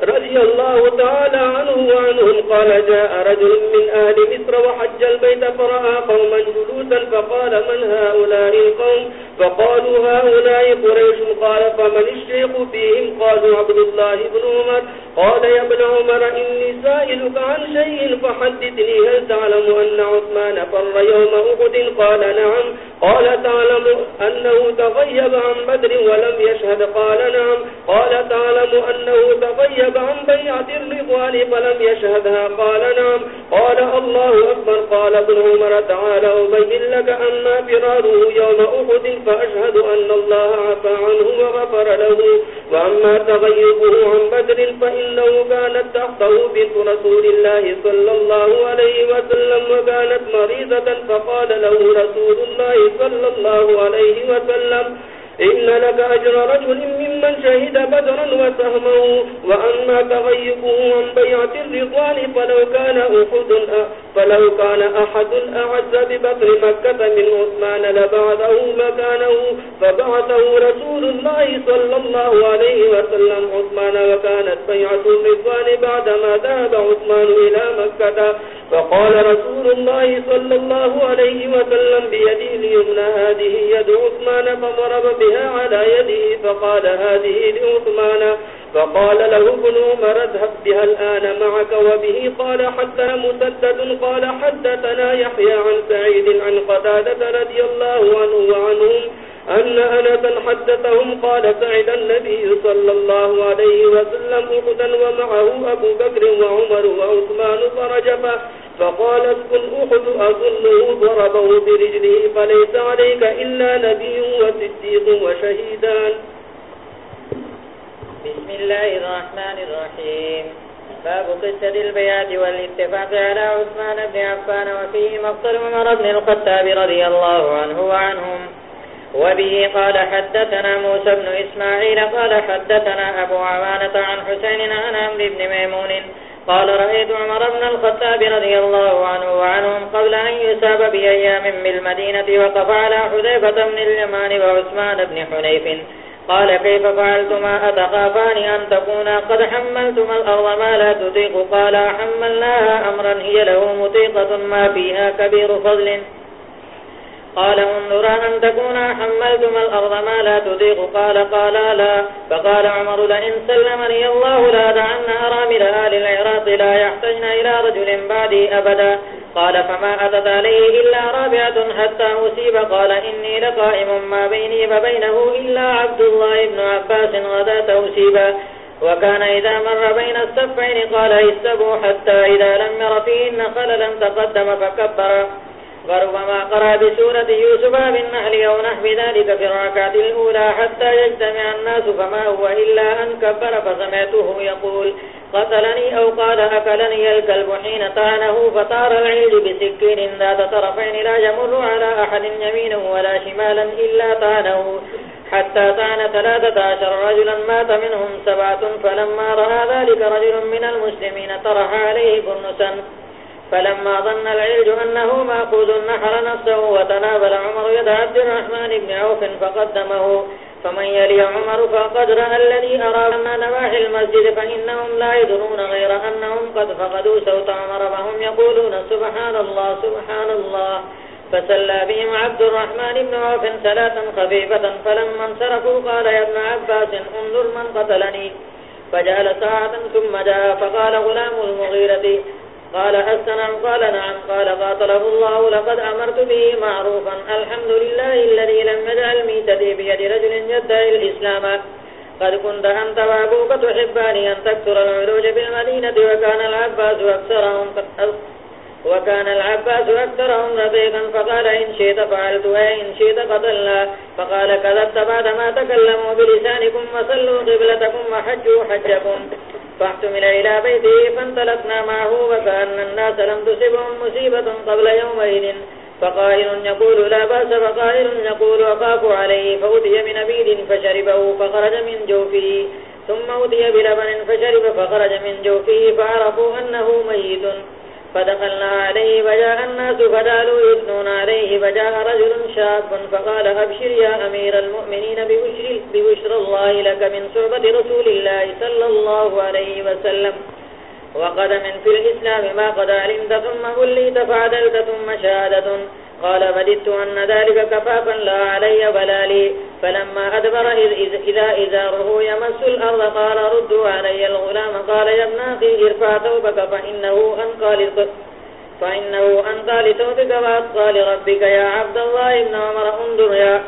Speaker 2: رضي الله تعالى عنه وعنهم قال جاء رجل من أهل مصر وحج البيت فرأى قوما جلوسا فقال من هؤلاء القوم؟ فقالوا هؤلاء قريش. قال فمن الشيخ فيهم؟ قالوا عبد الله بن عمر. قال يا ابن عمر، إني سائلك عن شيء فحدثني. هل تعلم أن عثمان فر يوم أخد قال نعم. قال تعلم أنه تغيب عن بدر ولم يشهد؟ قال نعم. قال تعلم أنه تغيب عن بيعة الرضوان فلم يشهدها قال نعم قال الله أكبر قال ابن عمر تعالى أبين لك أما فراره يوم أخد فأشهد أن الله عفى عنه وغفر له وأما تغيبه عن بدر فإنه كانت تحته بنت رسول الله صلى الله عليه وسلم وكانت مريضة فقال له رسول الله صلى الله عليه وسلم إن لك أجر رجل ممن شهد بدرا وسهمه وأما تغيبه عن بيعة الرضوان فلو كان أحد فلو كان أحد أعز ببطن مكة من عثمان لبعثه مكانه فبعثه رسول الله صلى الله عليه وسلم عثمان وكانت بيعة الرضوان بعدما ذهب عثمان إلى مكة فقال رسول الله صلى الله عليه وسلم بيدي ليمنى هذه يد عثمان فضرب بها على يده فقال هذه لعثمان فقال له ابن عمر اذهب بها الآن معك وبه قال حتى مسدد قال حدثنا يحيى عن سعيد عن قتادة رضي الله عنه وعنهم أن أنسا حدثهم قال سعد النبي صلى الله عليه وسلم أخدا ومعه أبو بكر وعمر وعثمان فرجفا فقال اسكن أخد أظنه ضربه برجله، فليس عليك إلا نبي وصديق وشهيدان.
Speaker 3: بسم الله الرحمن الرحيم. باب قصة البيات والاتفاق على عثمان بن عفان وفيه مقتل عمر بن الخطاب رضي الله عنه وعنهم. وبه قال حدثنا موسى بن إسماعيل قال حدثنا أبو عوانة عن حسين عن عمر بن ميمون قال رأيت عمر بن الخطاب رضي الله عنه وعنهم قبل أن يساب بأيام بالمدينة وقف على حذيفة بن اليمان وعثمان بن حنيف. قال كيف فعلتما؟ أتخافان أن تكونا؟ قد حملتما الأرض ما لا تطيق. قال حملناها أمرا، هي له مطيقة ما فيها كبير فضل. قال انظر أن تكونا حملتما الأرض ما لا تطيق قال قال، لا. فقال عمر، لئن سلمني الله لا دعن أرامل آل العراق لا يحتجن إلى رجل بعدي أبدا. قال، فما أتت عليه إلا رابعة حتى أصيب. قال، إني لقائم ما بيني وبينه إلا عبد الله بن عباس غدا أصيبا وكان إذا مر بين السفين قال استبوا حتى إذا لم ير فيهن خللا تقدم فكبر. وربما قرأ بسورة يوسف بالنحل أو نحو ذلك في الركعة الأولى حتى يجتمع الناس فما هو إلا أن كبر فسمعته يقول، قتلني أو قال أكلني الكلب حين طعنه فطار العيد بسكين ذات طرفين لا يمر على أحد يمينه ولا شمالا إلا طعنه حتى طعن ثلاثة عشر رجلا مات منهم سبعة فلما رأى ذلك رجل من المسلمين طرح عليه برنسا فلما ظن العلج أنه مأخوذ النحر نفسه وتنابل عمر يد عبد الرحمن بن عوف فقدمه. فمن يلي عمر فقد رأى الذي أرى أن نواحي المسجد فإنهم لا يدرون غير أنهم قد فقدوا سوط عمر وهم يقولون سبحان الله سبحان الله. فسلى بهم عبد الرحمن بن عوف ثلاثا خفيفة، فلما انصرفوا قال يا ابن عباس انظر من قتلني. فجعل ساعة ثم جاء، فقال غلام المغيرة قال حسنا، قال نعم، قال قاتله الله لقد أمرت به معروفا. الحمد لله الذي لم يجعل ميتتي بيد رجل يدعي الإسلام. قد كنت أنت وأبوك تحبان أن تكثر العلوج بالمدينة وكان العباس أكثرهم وكان العباس أكثرهم رضيقا فقال إن شئت فعلت وإن شئت قتلنا. فقال كذبت بعدما تكلموا بلسانكم وصلوا قبلتكم وحجوا حجكم. فاحتمل إلى بيته فانطلقنا معه وكأن الناس لم تصبهم مصيبة قبل يومئذ. فقائل يقول لا بأس، فقائل يقول أخاف عليه. فأتي بنبيد فشربه فخرج من جوفه. ثم أتي بلبن فشرب فخرج من جوفه، فعرفوا أنه ميت. فدخلنا عليه وجاء الناس فدالوا يثنون عليه فجاء رجل شاب فقال أبشر يا أمير المؤمنين ببشر, ببشر الله لك من صعبة رسول الله صلى الله عليه وسلم. وقد من في الإسلام ما قد علمت ثم قليت فعدلت ثم شهادة. قال مددت أن ذلك كفافا لا علي ولا لي. فلما أدبر إذا إذاره يمس الأرض قال ردوا علي الغلام. قال يا ابن أخي ارفع ثوبك فإنه أنقى فإنه أنقى لتوبك وأتقى لربك يا عبد الله ابن عمر انظر يا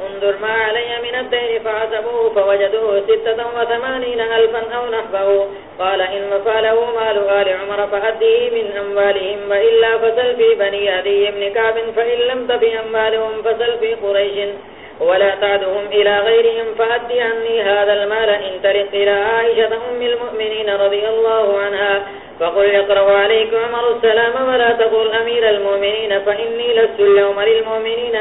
Speaker 3: انظر ما علي من الدين فعزبوه فوجدوه ستة وثمانين ألفا أو نحبه قال إن فعله مال آل عمر فأديه من أموالهم، وإلا فسل في بني أدي من كعب، فإن لم تفي أموالهم فسل في قريش. ولا تعدهم إلى غيرهم فأدي عني هذا المال إن ترق. إلى عائشة أم المؤمنين رضي الله عنها، فقل يقرأ عليك عمر السلام، ولا تقول أمير المؤمنين، فإني لست اليوم للمؤمنين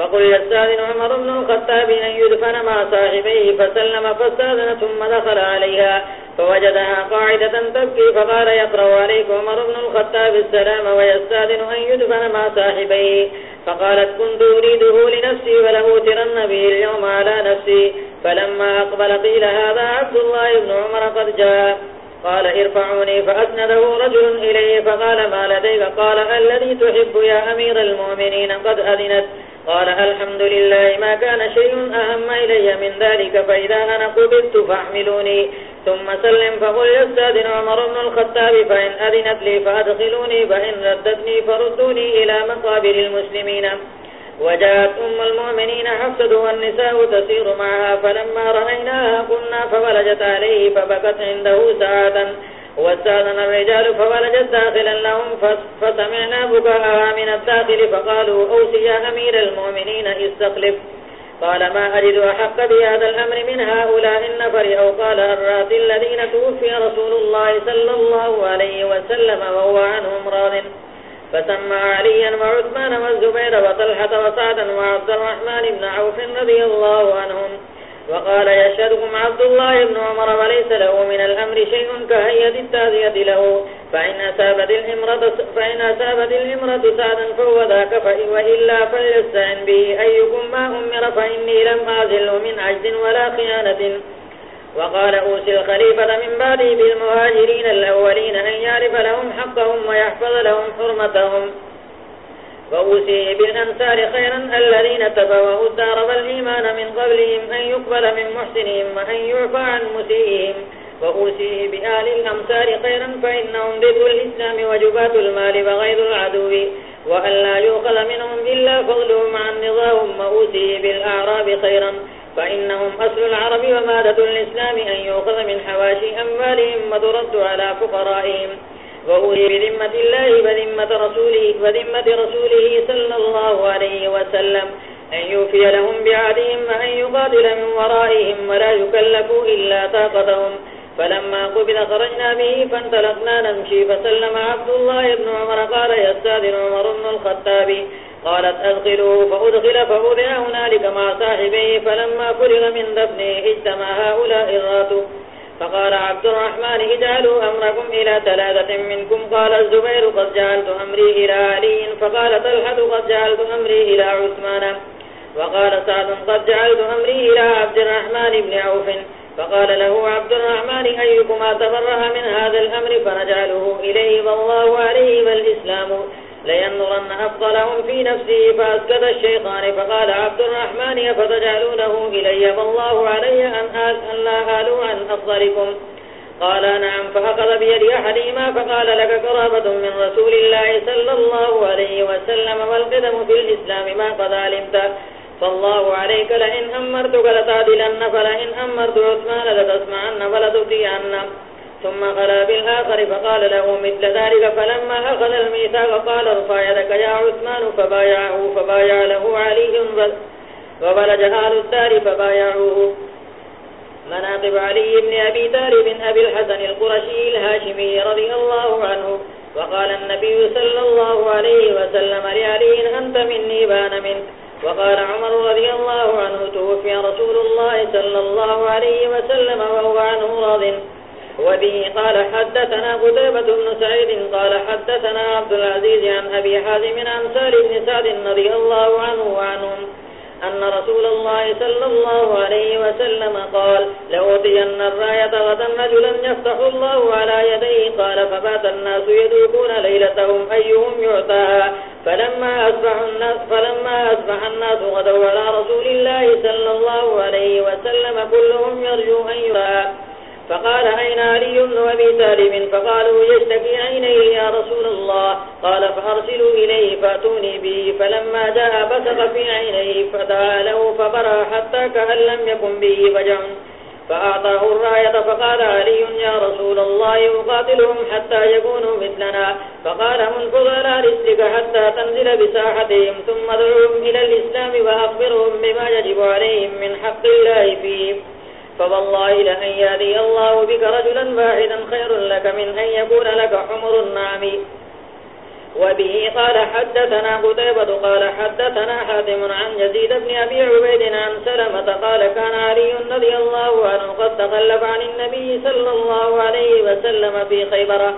Speaker 3: فقل يستاذن عمر بن الخطاب أن يدفن مع صاحبيه فسلم فاستاذن ثم دخل عليها فوجدها قاعدة تبكي فقال يقرأ عليك عمر بن الخطاب السلام ويستاذن أن يدفن مع صاحبيه فقالت كنت أريده لنفسي ولأوترن به اليوم على نفسي فلما أقبل قيل هذا عبد الله بن عمر قد جاء قال ارفعوني فأسنده رجل إليه فقال ما لديك قال الذي تحب يا أمير المؤمنين قد أذنت قال الحمد لله ما كان شيء أهم إلي من ذلك فإذا أنا قبضت فاحملوني ثم سلم فقل يستاذن عمر بن الخطاب فإن أذنت لي فأدخلوني فإن ردتني فردوني إلى مقابر المسلمين وجاءت أم المؤمنين حفصد والنساء تسير معها فلما رأيناها قلنا فولجت عليه فبكت عنده ساعة واستاذن الرجال فولجت داخلا لهم فسمعنا بكاءها من الداخل فقالوا أوسي يا أمير المؤمنين استخلف قال ما أجد أحق بهذا الأمر من هؤلاء النفر أو قال الرات الذين توفي رسول الله صلى الله عليه وسلم وهو عنهم راض. فسمى عليا وعثمان والزبير وطلحة وسعدا وعبد الرحمن بن عوف رضي الله عنهم. وقال يشهدكم عبد الله بن عمر وليس له من الأمر شيء كهية التاذية له. فإن أسابت الإمرة, فإن أسابت الإمرة سعدا فهو ذاك وإلا فليستعن به. أيكم ما أمر فإني لم أعزله من عجز ولا خيانة. وقال أوسي الخليفة من بعده بالمهاجرين الأولين أن يعرف لهم حقهم ويحفظ لهم حرمتهم. وأوسيه بالأنسار خيرا الذين تبوأوا الدار والإيمان من قبلهم أن يقبل من محسنهم وأن يعفى عن مسيئهم. وأوسيه بآل الأمسار خيرا فإنهم ضد الإسلام وجبات المال وغيظ العدو. وأن لا يوخذ منهم إلا فضلهم عن نظاهم وأوسيه بالأعراب خيرا فإنهم أصل العرب ومادة الإسلام أن يوخذ من حواشي أموالهم وترد على فقرائهم. وأولي بذمة الله وذمة رسوله, وذمة رسوله صلى الله عليه وسلم أن يوفي لهم بعادهم وأن يقاتل من ورائهم ولا يكلفوا إلا طاقتهم. فلما قبل خرجنا به فانتلقنا نمشي. فسلم عبد الله بن عمر قال يستاذن عمر بن الخطاب قالت أدخلوه فأدخل فأذن هنالك مع صاحبه فلما فرغ من دفنه اجتمع هؤلاء الراتب. فقال عبد الرحمن اجعلوا أمركم إلى ثلاثة منكم. قال الزبير قد جعلت أمري إلى علي. فقال تلحد قد جعلت أمري إلى عثمان. وقال سعد قد جعلت أمري إلى عبد الرحمن بن عوف. فقال له عبد الرحمن، أيكما تبرها من هذا الأمر؟ فنجعله إليه. والله عليه والإسلام لينظرن أفضلهم في نفسه فأسكت الشيطان فقال عبد الرحمن فتجعلونه إلي والله علي أن لا آلوا عن أفضلكم؟ قال نعم، فأخذ بيد أحدهما فقال لك قرابة من رسول الله صلى الله عليه وسلم والقدم في الإسلام ما قد علمت. فالله عليك لئن أمرتك لتعدلن فلئن أمرت عثمان لتسمعن فلتبدين ثم غلا بالآخر فقال له مثل ذلك فلما أخذ الميثاق قال ارفع يدك يا عثمان فبايعه فبايع له علي وبلج آل الدار فبايعوه. مناقب علي بن أبي طالب أبي الحسن القرشي الهاشمي رضي الله عنه وقال النبي صلى الله عليه وسلم لعلي أنت مني بان منك. وقال عمر رضي الله عنه توفي رسول الله صلى الله عليه وسلم وهو عنه راضٍ. وبه قال حدثنا قتيبة بن سعيد قال حدثنا عبد العزيز عن أبي حازم عن سال بن سعد رضي الله عنه وعنهم أن رسول الله صلى الله عليه وسلم قال لأوتين الراية غدا رجلا يفتح الله على يديه قال فبات الناس يدوكون ليلتهم أيهم يعطاها فلما أصبح الناس, فلما أصبح الناس غدوا على رسول الله صلى الله عليه وسلم كلهم يرجو أن يرى فقال أين علي بن أبي تالب فقالوا يشتكي عينيه يا رسول الله؟ قال فأرسلوا إليه فأتوني به، فلما جاء بسق في عينيه فتعاله فبرى حتى كأن لم يكن به فجع فأعطاه الراية، فقال علي يا رسول الله، أقاتلهم حتى يكونوا مثلنا. فقال منفض على رسلك حتى تنزل بساحتهم، ثم دعوهم إلى الإسلام وأخبرهم بما يجب عليهم من حق الله فيهم فوالله لأن يهدي الله بك رجلا واحدا خير لك من أن يكون لك حمر النعم. وبه قال حدثنا قتيبة قال حدثنا حاتم عن يزيد بن أبي عبيد عن سلمة قال كان علي رضي الله عنه قد تخلف عن النبي صلى الله عليه وسلم في خيبرة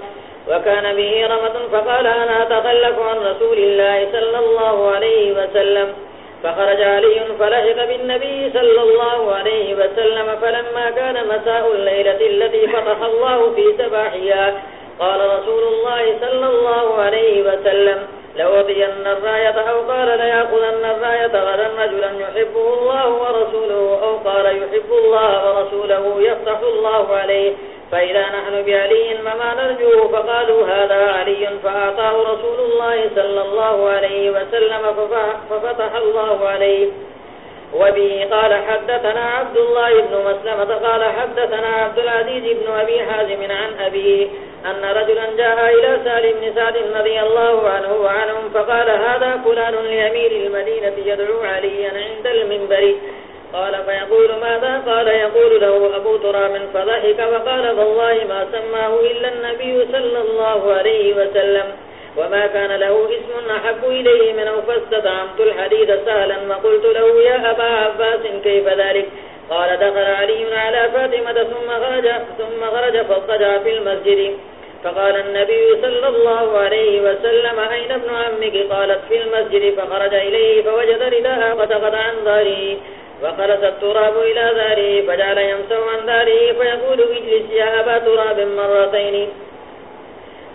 Speaker 3: وكان به رمض فقال أنا أتخلف عن رسول الله صلى الله عليه وسلم. فخرج علي فلحق بالنبي صلى الله عليه وسلم فلما كان مساء الليلة التي فتح الله في سباحيا، قال رسول الله صلى الله عليه وسلم لأعطين الراية أو قال ليأخذن الراية غدا رجلا يحبه الله ورسوله، أو قال يحب الله ورسوله يفتح الله عليه. فإذا نحن بعلي مما نرجوه فقالوا هذا علي فأعطاه رسول الله صلى الله عليه وسلم ففتح الله عليه. وبه قال حدثنا عبد الله بن مسلمة قال حدثنا عبد العزيز بن أبي حازم عن أبيه أن رجلا جاء إلى سال بن سعد رضي الله عنه وعنهم فقال هذا فلان لأمير المدينة يدعو عليا عند المنبر. قال فيقول ماذا؟ قال يقول له أبو ترام فضحك وقال والله ما سماه إلا النبي صلى الله عليه وسلم وما كان له اسم أحب إليه من فاستدعمت الحديث سهلا وقلت له يا أبا عباس كيف ذلك؟ قال دخل علي على فاتمة ثم خرج, ثم خرج فاضطجع في المسجد فقال النبي صلى الله عليه وسلم أين ابن عمك؟ قالت في المسجد فخرج إليه فوجد رداء وتقض عن ظهره وقرس التراب إلى ذاره فجعل يمسو عن ذاره فيقول اجلس يا أبا تراب مرتين.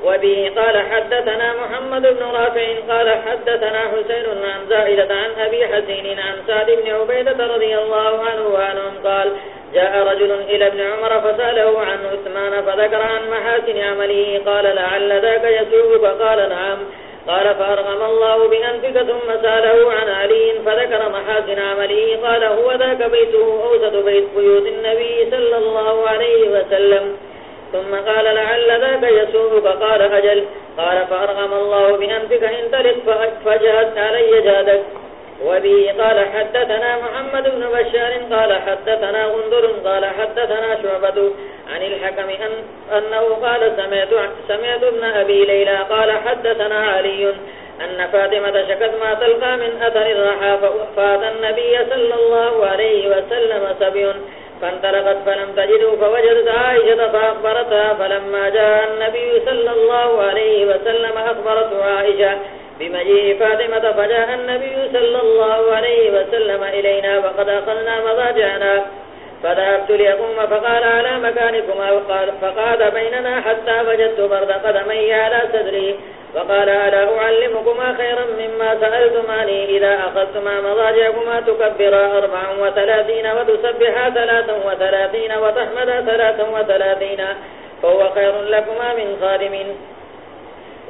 Speaker 3: وبه قال حدثنا محمد بن رافع قال حدثنا حسين عن زائدة عن أبي حسين عن سعد بن عبيدة رضي الله عنه وعنهم قال جاء رجل إلى ابن عمر فسأله عن عثمان فذكر عن محاسن عمله قال لعل ذاك يسوء فقال نعم. قال فأرغم الله بأنفك ثم سأله عن علي فذكر محاسن عمله قال هو ذاك بيته أوسط بيت بيوت النبي صلى الله عليه وسلم. ثم قال لعل ذاك يسوءك. قال أجل. قال فأرغم الله بأنفك انتلق فجهت علي جادك وبه قال حدثنا محمد بن بشار قال حدثنا غندر قال حدثنا شعبة عن الحكم أن أنه قال سمعت, سمعت ابن أبي ليلى قال حدثنا علي أن فاتمة شكت ما تلقى من أثر الرحى فات النبي صلى الله عليه وسلم سبي فانطلقت فلم تجده فوجدت عائشة فأخبرتها فلما جاء النبي صلى الله عليه وسلم أخبرت عائشة بمجيء فاطمة فجاء النبي صلى الله عليه وسلم إلينا وقد أخذنا مضاجعنا. فذهبت ليقوم فقال على مكانكما فقاد بيننا حتى وجدت برد قدمي على صدري. فقال ألا أعلمكما خيرا مما سألتماني. إذا أخذتما مضاجعكما تكبرا أربعا وثلاثين وتسبحا ثلاثا وثلاثين وتحمدا ثلاثا وثلاثين. فهو خير لكما من خادم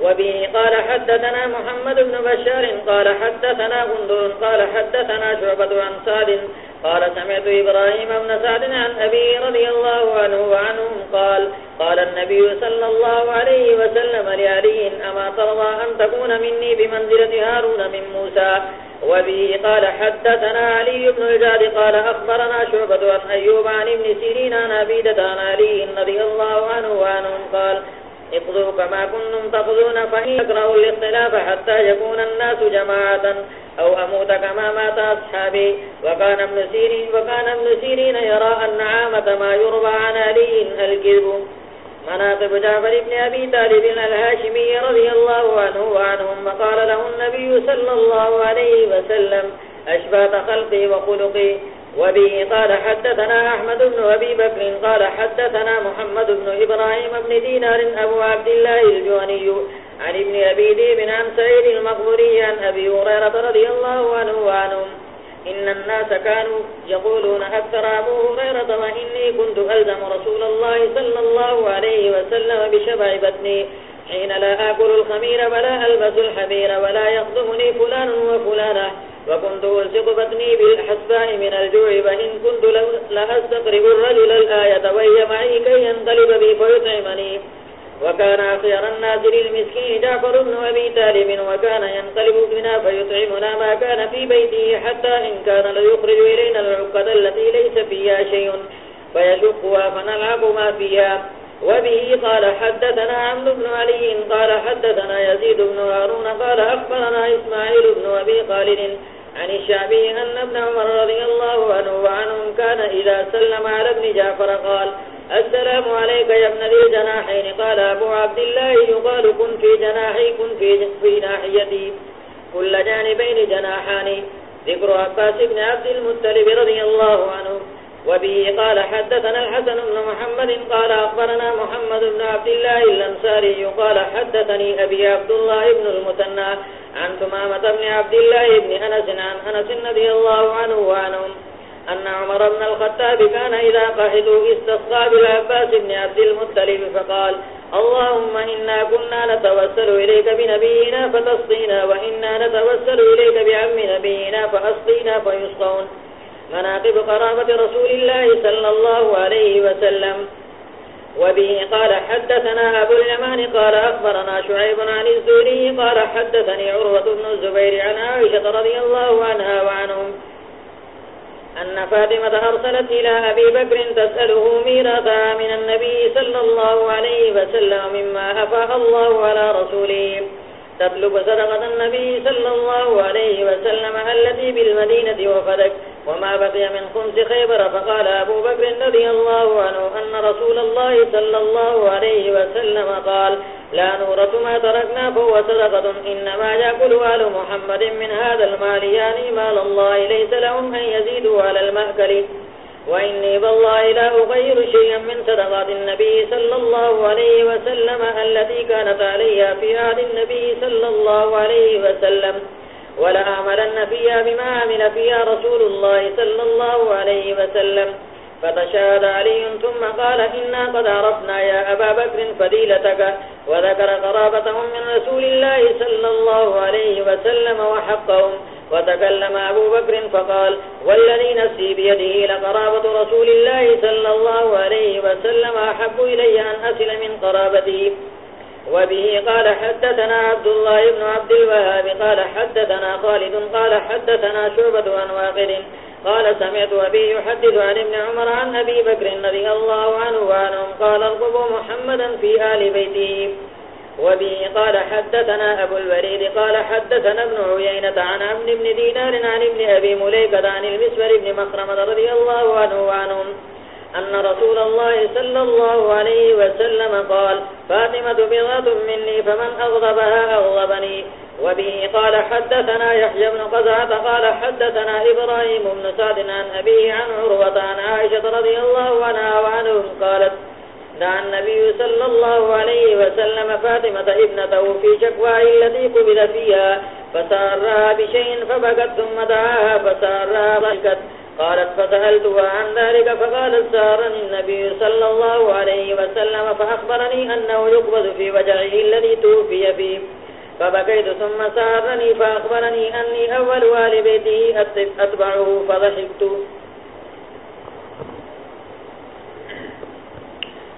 Speaker 3: وبه قال حدثنا محمد بن بشار قال حدثنا غندر قال حدثنا شعبة عن سعد قال سمعت إبراهيم بن سعد عن أبي رضي الله عنه وعنهم قال قال النبي صلى الله عليه وسلم لعلي أما ترضى أن تكون مني بمنزلة هارون من موسى وبه قال حدثنا علي بن الجاد قال أخبرنا شعبة عن أيوب عن ابن سيرين عن أبيدة عن علي رضي الله عنه وعنهم قال اقضوا كما كنتم تقضون فإن يكرهوا الاختلاف حتى يكون الناس جماعة. أو أموت كما مات أصحابي. وكان ابن سيرين, وكان ابن سيرين يرى أن عامة ما يرضى عن علي الكذب. مناقب جعفر بن أبي طالب الهاشمي رضي الله عنه وعنهم وقال له النبي صلى الله عليه وسلم أشبات خلقي وخلقي. وبه قال حدثنا أحمد بن أبي بكر قال حدثنا محمد بن إبراهيم بن دينار أبو عبد الله الجواني عن ابن أبي ديب عن سعيد المقبري عن أبي هريرة رضي الله عنه وعنهم إن الناس كانوا يقولون أكثر أبو هريرة وإني كنت ألزم رسول الله صلى الله عليه وسلم بشبع بطني حين لا آكل الخمير ولا ألبس الحبير ولا يخدمني فلان وفلانة وكنت ألسق بطني بالحسباء من الجوع وإن كنت لأستقرب الرجل الآية وهي معي كي ينقلب بي فيطعمني. وكان أخير الناس للمسكين جعفر بن أبي تالب وكان ينقلب بنا فيطعمنا ما كان في بيته حتى إن كان ليخرج إلينا العقد التي ليس فيها شيء فيشقها فنلعب ما فيها. وبه قال حدثنا عمد بن علي قال حدثنا يزيد بن هارون قال أخبرنا إسماعيل بن أبي خالد عن الشعبي أن ابن عمر رضي الله عنه وعنهم كان إذا سلم على ابن جعفر قال السلام عليك يا ابن ذي جناحين. قال أبو عبد الله يقال كن في جناحي كن في, في ناحيتي. كل جانبين جناحان. ذكر عباس بن عبد المطلب رضي الله عنه. وبه قال حدثنا الحسن بن محمد قال أخبرنا محمد بن عبد الله الأنساري قال حدثني أبي عبد الله بن المتنى عن ثمامة بن عبد الله بن أنس عن أنس نبي الله عنه وعنهم أن عمر بن الخطاب كان إذا قحدوا استسقى بالعباس بن عبد المطلب فقال، اللهم إنا كنا نتوسل إليك بنبينا فتسقينا وإنا نتوسل إليك بعم نبينا فأسقينا فيسقون. مناقب قرابة رسول الله صلى الله عليه وسلم. وبه قال حدثنا أبو اليمان قال أخبرنا شعيب عن الزوري قال حدثني عروة بن الزبير عن عائشة رضي الله عنها وعنهم أن فاطمة أرسلت إلى أبي بكر تسأله ميراثا من النبي صلى الله عليه وسلم مما أفاء الله على رسوله. تطلب صدقة النبي صلى الله عليه وسلم التي بالمدينة وفدك. وما بقي من خمس خيبر، فقال أبو بكر رضي الله عنه أن رسول الله صلى الله عليه وسلم قال، لا نورة ما تركنا فهو صدقة، إنما يأكل آل محمد من هذا المال، يعني مال الله، ليس لهم أن يزيدوا على المأكل. وإني بالله لا أغير شيئا من صدقات النبي صلى الله عليه وسلم التي كانت عليها في عهد النبي صلى الله عليه وسلم. ولا فيها بما عمل فيها رسول الله صلى الله عليه وسلم. فتشاد علي ثم قال، إنا قد عرفنا يا أبا بكر فديلتك وذكر قرابتهم من رسول الله صلى الله عليه وسلم وحقهم. وتكلم أبو بكر فقال، والذي نفسي بيده لقرابة رسول الله صلى الله عليه وسلم أحب إلي أن أسل من قرابته وبه قال حدثنا عبد الله بن عبد الوهاب قال حدثنا خالد قال حدثنا شعبة عن واقر قال سمعت أبي يحدث عن ابن عمر عن أبي بكر رضي الله عنه وعنهم قال القبو محمدا في آل بيته. وبه قال حدثنا أبو الوريد قال حدثنا ابن عيينة عن عبن بن دينار عن ابن أبي مليكة عن المسور بن مخرمة رضي الله عنه وعنهم أن رسول الله صلى الله عليه وسلم قال فاتمة بغة مني، فمن أغضبها أغضبني. وبه قال، حدثنا يحيى بن قزعة قال حدثنا إبراهيم بن سعد عن أبيه عن عروة عن عائشة رضي الله عنها وعنهم قالت، دعا النبي صلى الله عليه وسلم فاتمة ابنته في شكواه التي قبل فيها، فسارها بشيء فبقت ثم دعاها، فسارها ضحكت. قالت فسألتها عن ذلك فقالت سارني النبي صلى الله عليه وسلم فأخبرني أنه يقبض في وجعه الذي توفي فيه فبكيت ثم سارني فأخبرني أني أول والبيته أتبعه فضحكت.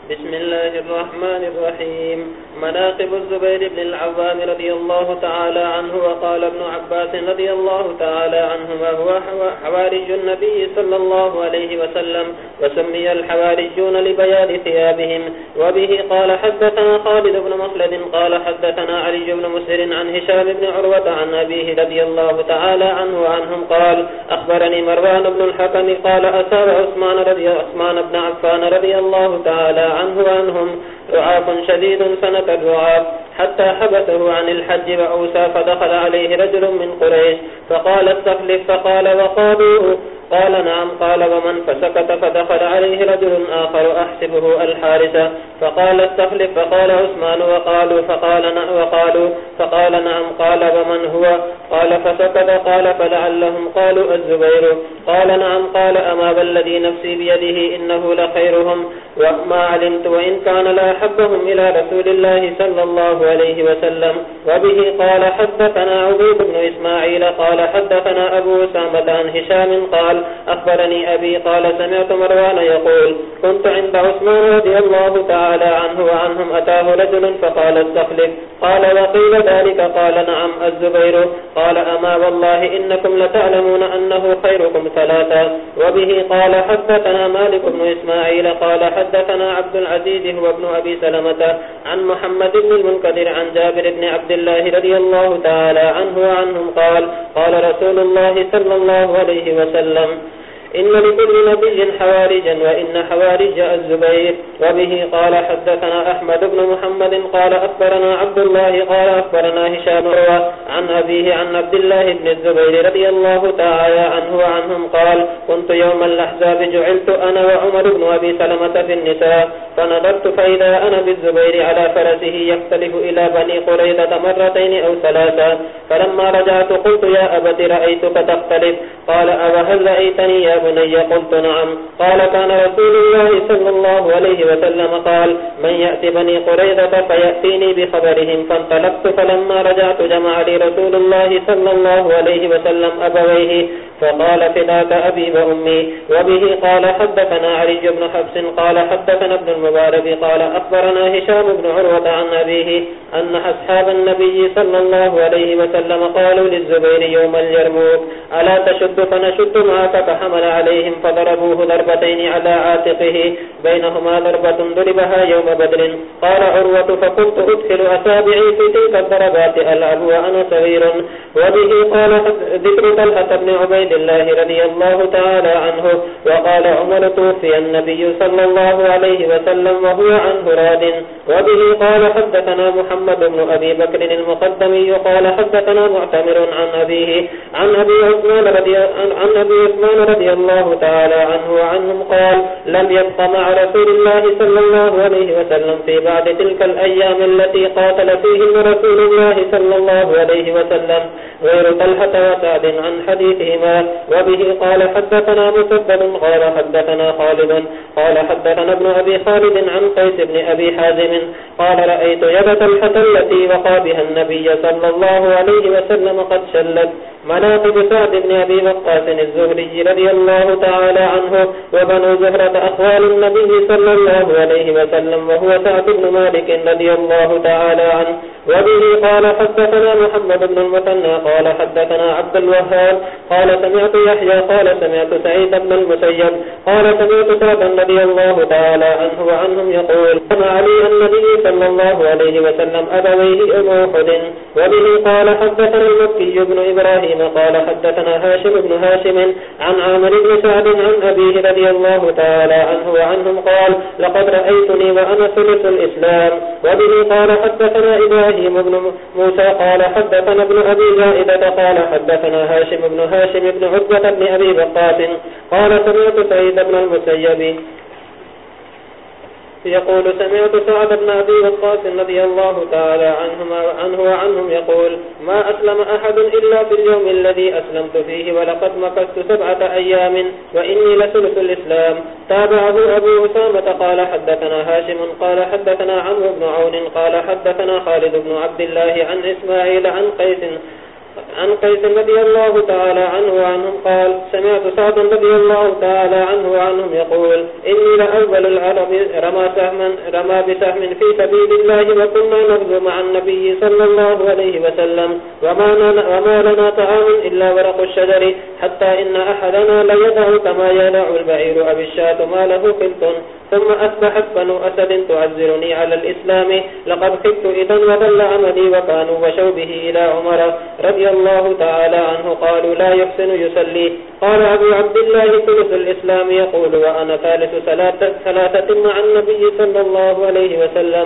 Speaker 4: بسم الله الرحمن الرحيم. مناقب الزبير بن العوام رضي الله تعالى عنه وقال ابن عباس رضي الله تعالى عنه وهو حوارج النبي صلى الله عليه وسلم وسمي الحوارجون لبيان ثيابهم. وبه قال حدثنا خالد بن مخلد قال حدثنا علي بن مسر عن هشام بن عروة عن أبيه رضي الله تعالى عنه وعنهم قال أخبرني مروان بن الحكم قال أسار عثمان, رضي عثمان بن عفان رضي الله تعالى عنه وعنهم رعاف شديد سنة الرعاف حتى حبثه عن الحج وأوسى فدخل عليه رجل من قريش فقال استخلف فقال وقالوه قال نعم، قال ومن فسكت فدخل عليه رجل آخر أحسبه الحارسة فقال استخلف، فقال عثمان، وقالوا، فقال نعم وقالوا، فقال نعم، قال ومن هو؟ قال فسكت قال فلعلهم قالوا الزبير. قال نعم، قال أما بالذي نفسي بيده إنه لخيرهم؟ وما علمت وإن كان لا حبهم إلى رسول الله صلى الله عليه وسلم. وبه قال حدثنا عبيد بن إسماعيل، قال حدثنا أبو سامة عن هشام قال قال أخبرني أبي قال سمعت مروان يقول، كنت عند عثمان رضي الله تعالى عنه وعنهم أتاه رجل فقال استخلف. قال، وقيل ذلك؟ قال، نعم، الزبير. قال، أما والله إنكم لتعلمون أنه خيركم ثلاثا وبه قال، حدثنا مالك بن إسماعيل. قال، حدثنا عبد العزيز هو ابن أبي سلمة عن محمد بن المنكدر عن جابر بن عبد الله رضي الله تعالى عنه وعنهم قال قال رسول الله صلى الله عليه وسلم کر إن لكل نبي حوارجا وإن حوارج الزبير وبه قال حدثنا أحمد بن محمد قال أخبرنا عبد الله قال أخبرنا هشام روى عن أبيه عن عبد الله بن الزبير رضي الله تعالى عنه وعنهم قال، كنت يوم الأحزاب جعلت أنا وعمر بن أبي سلمة في النساء، فنظرت فإذا أنا بالزبير على فرسه يختلف إلى بني قريدة مرتين أو ثلاثة، فلما رجعت قلت يا أبت رأيتك تختلف، قال، أوهل رأيتني يا بني قلت نعم. قال كان رسول الله صلى الله عليه وسلم قال، من يأتي بني قريضة فيأتيني بخبرهم، فانطلقت فلما رجعت جمع لي رسول الله صلى الله عليه وسلم أبويه، فقال فداك أبي وأمي. وبه قال، حدثنا علي بن حفص، قال حدثنا ابن المبارك، قال أخبرنا هشام بن عروة عن أبيه أن أصحاب النبي صلى الله عليه وسلم قالوا للزبير يوم اليرموك ألا تشد فنشد معك فحمل عليهم فضربوه ضربتين على عاتقه بينهما ضربة ضربها يوم بدر. قال عروة فقلت أدخل أسابعي في تلك الضربات ألعب وأنا صغير؟ وبه قال ذكر طلحة بن عبيد الله رضي الله تعالى عنه. وقال عمر توفي النبي صلى الله عليه وسلم وهو عنه راد. وبه قال حدثنا محمد بن أبي بكر المقدمي قال حدثنا معتمر عن أبيه عن أبي عثمان رضي, عن أبي عثمان رضي الله تعالى عنه وعنهم قال، لم يبق مع رسول الله صلى الله عليه وسلم في بعد تلك الأيام التي قاتل فيهم رسول الله صلى الله عليه وسلم غير طلحة وسعد عن حديثهما، وبه قال، حدثنا مسدد قال، حدثنا خالد قال، حدثنا ابن أبي خالد عن قيس بن أبي حازم قال، رأيت يد طلحة التي وقى بها النبي صلى الله عليه وسلم قد شلت مناقب سعد بن أبي وقاس الزهري رضي الله الله تعالى عنه وبنو زهرة أخوال النبي صلى الله عليه وسلم، وهو سعد بن مالك رضي الله تعالى عنه. وبه قال حدثنا محمد بن المثنى، قال حدثنا عبد الوهاب، قال سمعت يحيى، قال سمعت سعيد بن المسيب، قال سمعت سعد رضي الله تعالى عنه وعنهم يقول كما علي النبي صلى الله عليه وسلم، أبويه أم أحد. وبه قال حدثنا المكي بن إبراهيم، قال حدثنا هاشم بن هاشم عن عامر بن سعد عن أبيه رضي الله تعالى عنه وعنهم قال، لقد رأيتني وأنا ثلث الإسلام. وبه قال، حدثنا إبراهيم بن موسى. قال، حدثنا ابن أبي زائدة. قال، حدثنا هاشم بن هاشم بن عدوة بن أبي بقاس قال، سمعت سيد بن المسيب. يقول سمعت سعد بن أبي وقاس رضي الله تعالى عنهما عنه وعنهم يقول، ما أسلم أحد إلا في اليوم الذي أسلمت فيه ولقد مكست سبعة أيام وإني لسلس الإسلام. تابعه أبو أسامة قال، حدثنا هاشم قال، حدثنا عمرو بن عون قال، حدثنا خالد بن عبد الله عن إسماعيل عن قيس عن قيس رضي الله تعالى عنه وعنهم قال سمعت سعد رضي الله تعالى عنه وعنهم يقول إني لأول العرب رمى, سهما رمى بسهم في سبيل الله وكنا نغزو مع النبي صلى الله عليه وسلم وما, وما لنا طعام إلا ورق الشجر حتى إن أحدنا ليدع كما يدع البعير أو الشاة ما له خلط ثم أصبحت بنو أسد تعذرني على الإسلام لقد خبت إذا وظل عملي وكانوا وشوا به إلى عمر رضي رضي الله تعالى عنه قالوا لا يحسن يسلي قال أبو عبد الله ثلث الإسلام يقول وأنا ثالث ثلاثة مع النبي صلى الله عليه وسلم.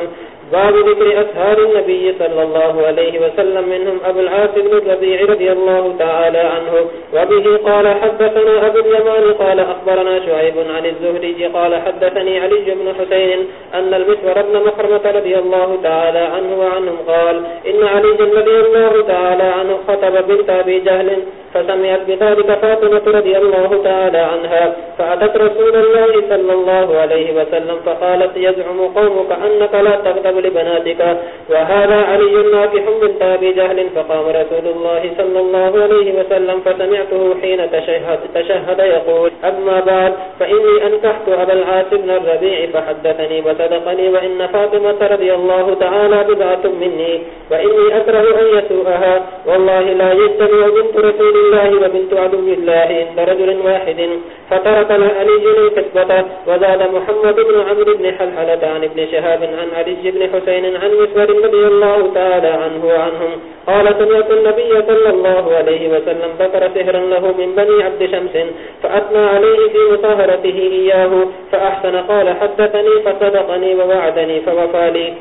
Speaker 4: باب ذكر أسهار النبي صلى الله عليه وسلم منهم أبو العاس بن الربيع رضي الله تعالى عنه وبه قال حدثنا أبو اليمان قال أخبرنا شعيب عن الزهري قال حدثني علي بن حسين أن المسور بن مخرمة رضي الله تعالى عنه وعنهم قال إن علي رضي الله تعالى عنه خطب بنت أبي جهل فسمعت بذلك فاطمة رضي الله تعالى عنها فأتت رسول الله صلى الله عليه وسلم فقالت يزعم قومك أنك لا تغضب لبناتك وهذا علي ناكح من تابي جهل فقام رسول الله صلى الله عليه وسلم فسمعته حين تشهد, تشهد يقول أما بعد فإني أنكحت أبا العاس بن الربيع فحدثني وصدقني وإن فاطمة رضي الله تعالى بضعة مني وإني أكره أن يسوءها. والله لا يجتمع بنت رسول الله وبنت عدو الله عند رجل واحد. فترك علي الكتبة وزاد محمد بن عمر بن حلحلة عن ابن شهاب عن علي بن حسين عن مسور رضي الله تعالى عنه وعنهم. قال، سمعت النبي صلى الله عليه وسلم ذكر سهرا له من بني عبد شمس، فأثنى عليه في مطهرته إياه، فأحسن، قال، حدثني، فصدقني، ووعدني، فوفى لي.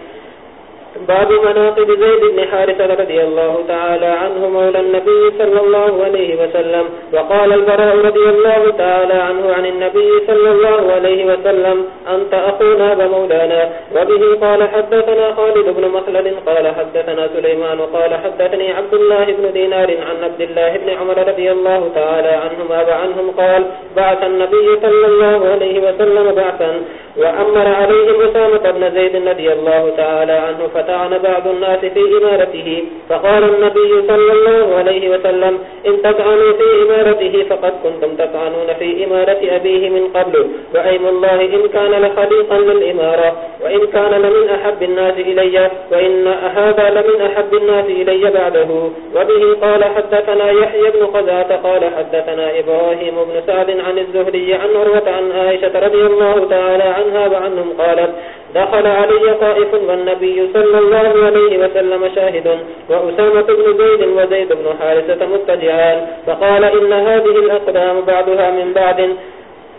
Speaker 4: باب مناقب زيد بن حارثة رضي الله تعالى عنه مولى النبي صلى الله عليه وسلم وقال البراء رضي الله تعالى عنه عن النبي صلى الله عليه وسلم أنت أخونا بمولانا وبه قال حدثنا خالد بن مخلد، قال حدثنا سليمان قال حدثني عبد الله بن دينار عن عبد الله بن عمر رضي الله تعالى عنهما وعنهم قال بعث النبي صلى الله عليه وسلم بعثا، وأمر عليه مسامة بن زيد رضي الله تعالى عنه فتعن بعض الناس في إمارته، فقال النبي صلى الله عليه وسلم، إن تطعنوا في إمارته فقد كنتم تطعنون في إمارة أبيه من قبل، وأيم الله إن كان لخليقا للإمارة، وإن كان لمن أحب الناس إلي، وإن هذا لمن أحب الناس إلي بعده. وبه قال حدثنا يحيى بن قذات قال حدثنا إبراهيم بن سعد عن الزهري، عن عروة، عن عائشة رضي الله تعالى عنها، وعنهم قالت دخل علي طائف والنبي صلى صلى الله عليه وسلم شاهد، وأسامة بن زيد وزيد بن حارسة متجعان فقال إن هذه الأقدام بعضها من بعد.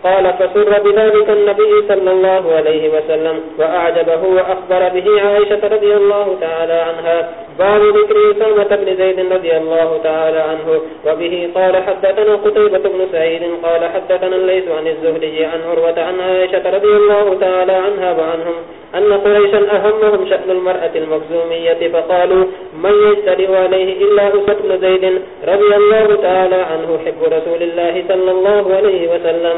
Speaker 4: قال فسر بذلك النبي صلى الله عليه وسلم، وأعجبه وأخبر به عائشة رضي الله تعالى عنها. باب ذكر سلمة بن زيد رضي الله تعالى عنه، وبه قال حدثنا قتيبة بن سعيد قال حدثنا الليس عن الزهري عن عروة عن عائشة رضي الله تعالى عنها وعنهم أن قريشا أهمهم شأن المرأة المخزومية، فقالوا من يجتري عليه إلا أسد بن زيد رضي الله تعالى عنه، حب رسول الله صلى الله عليه وسلم.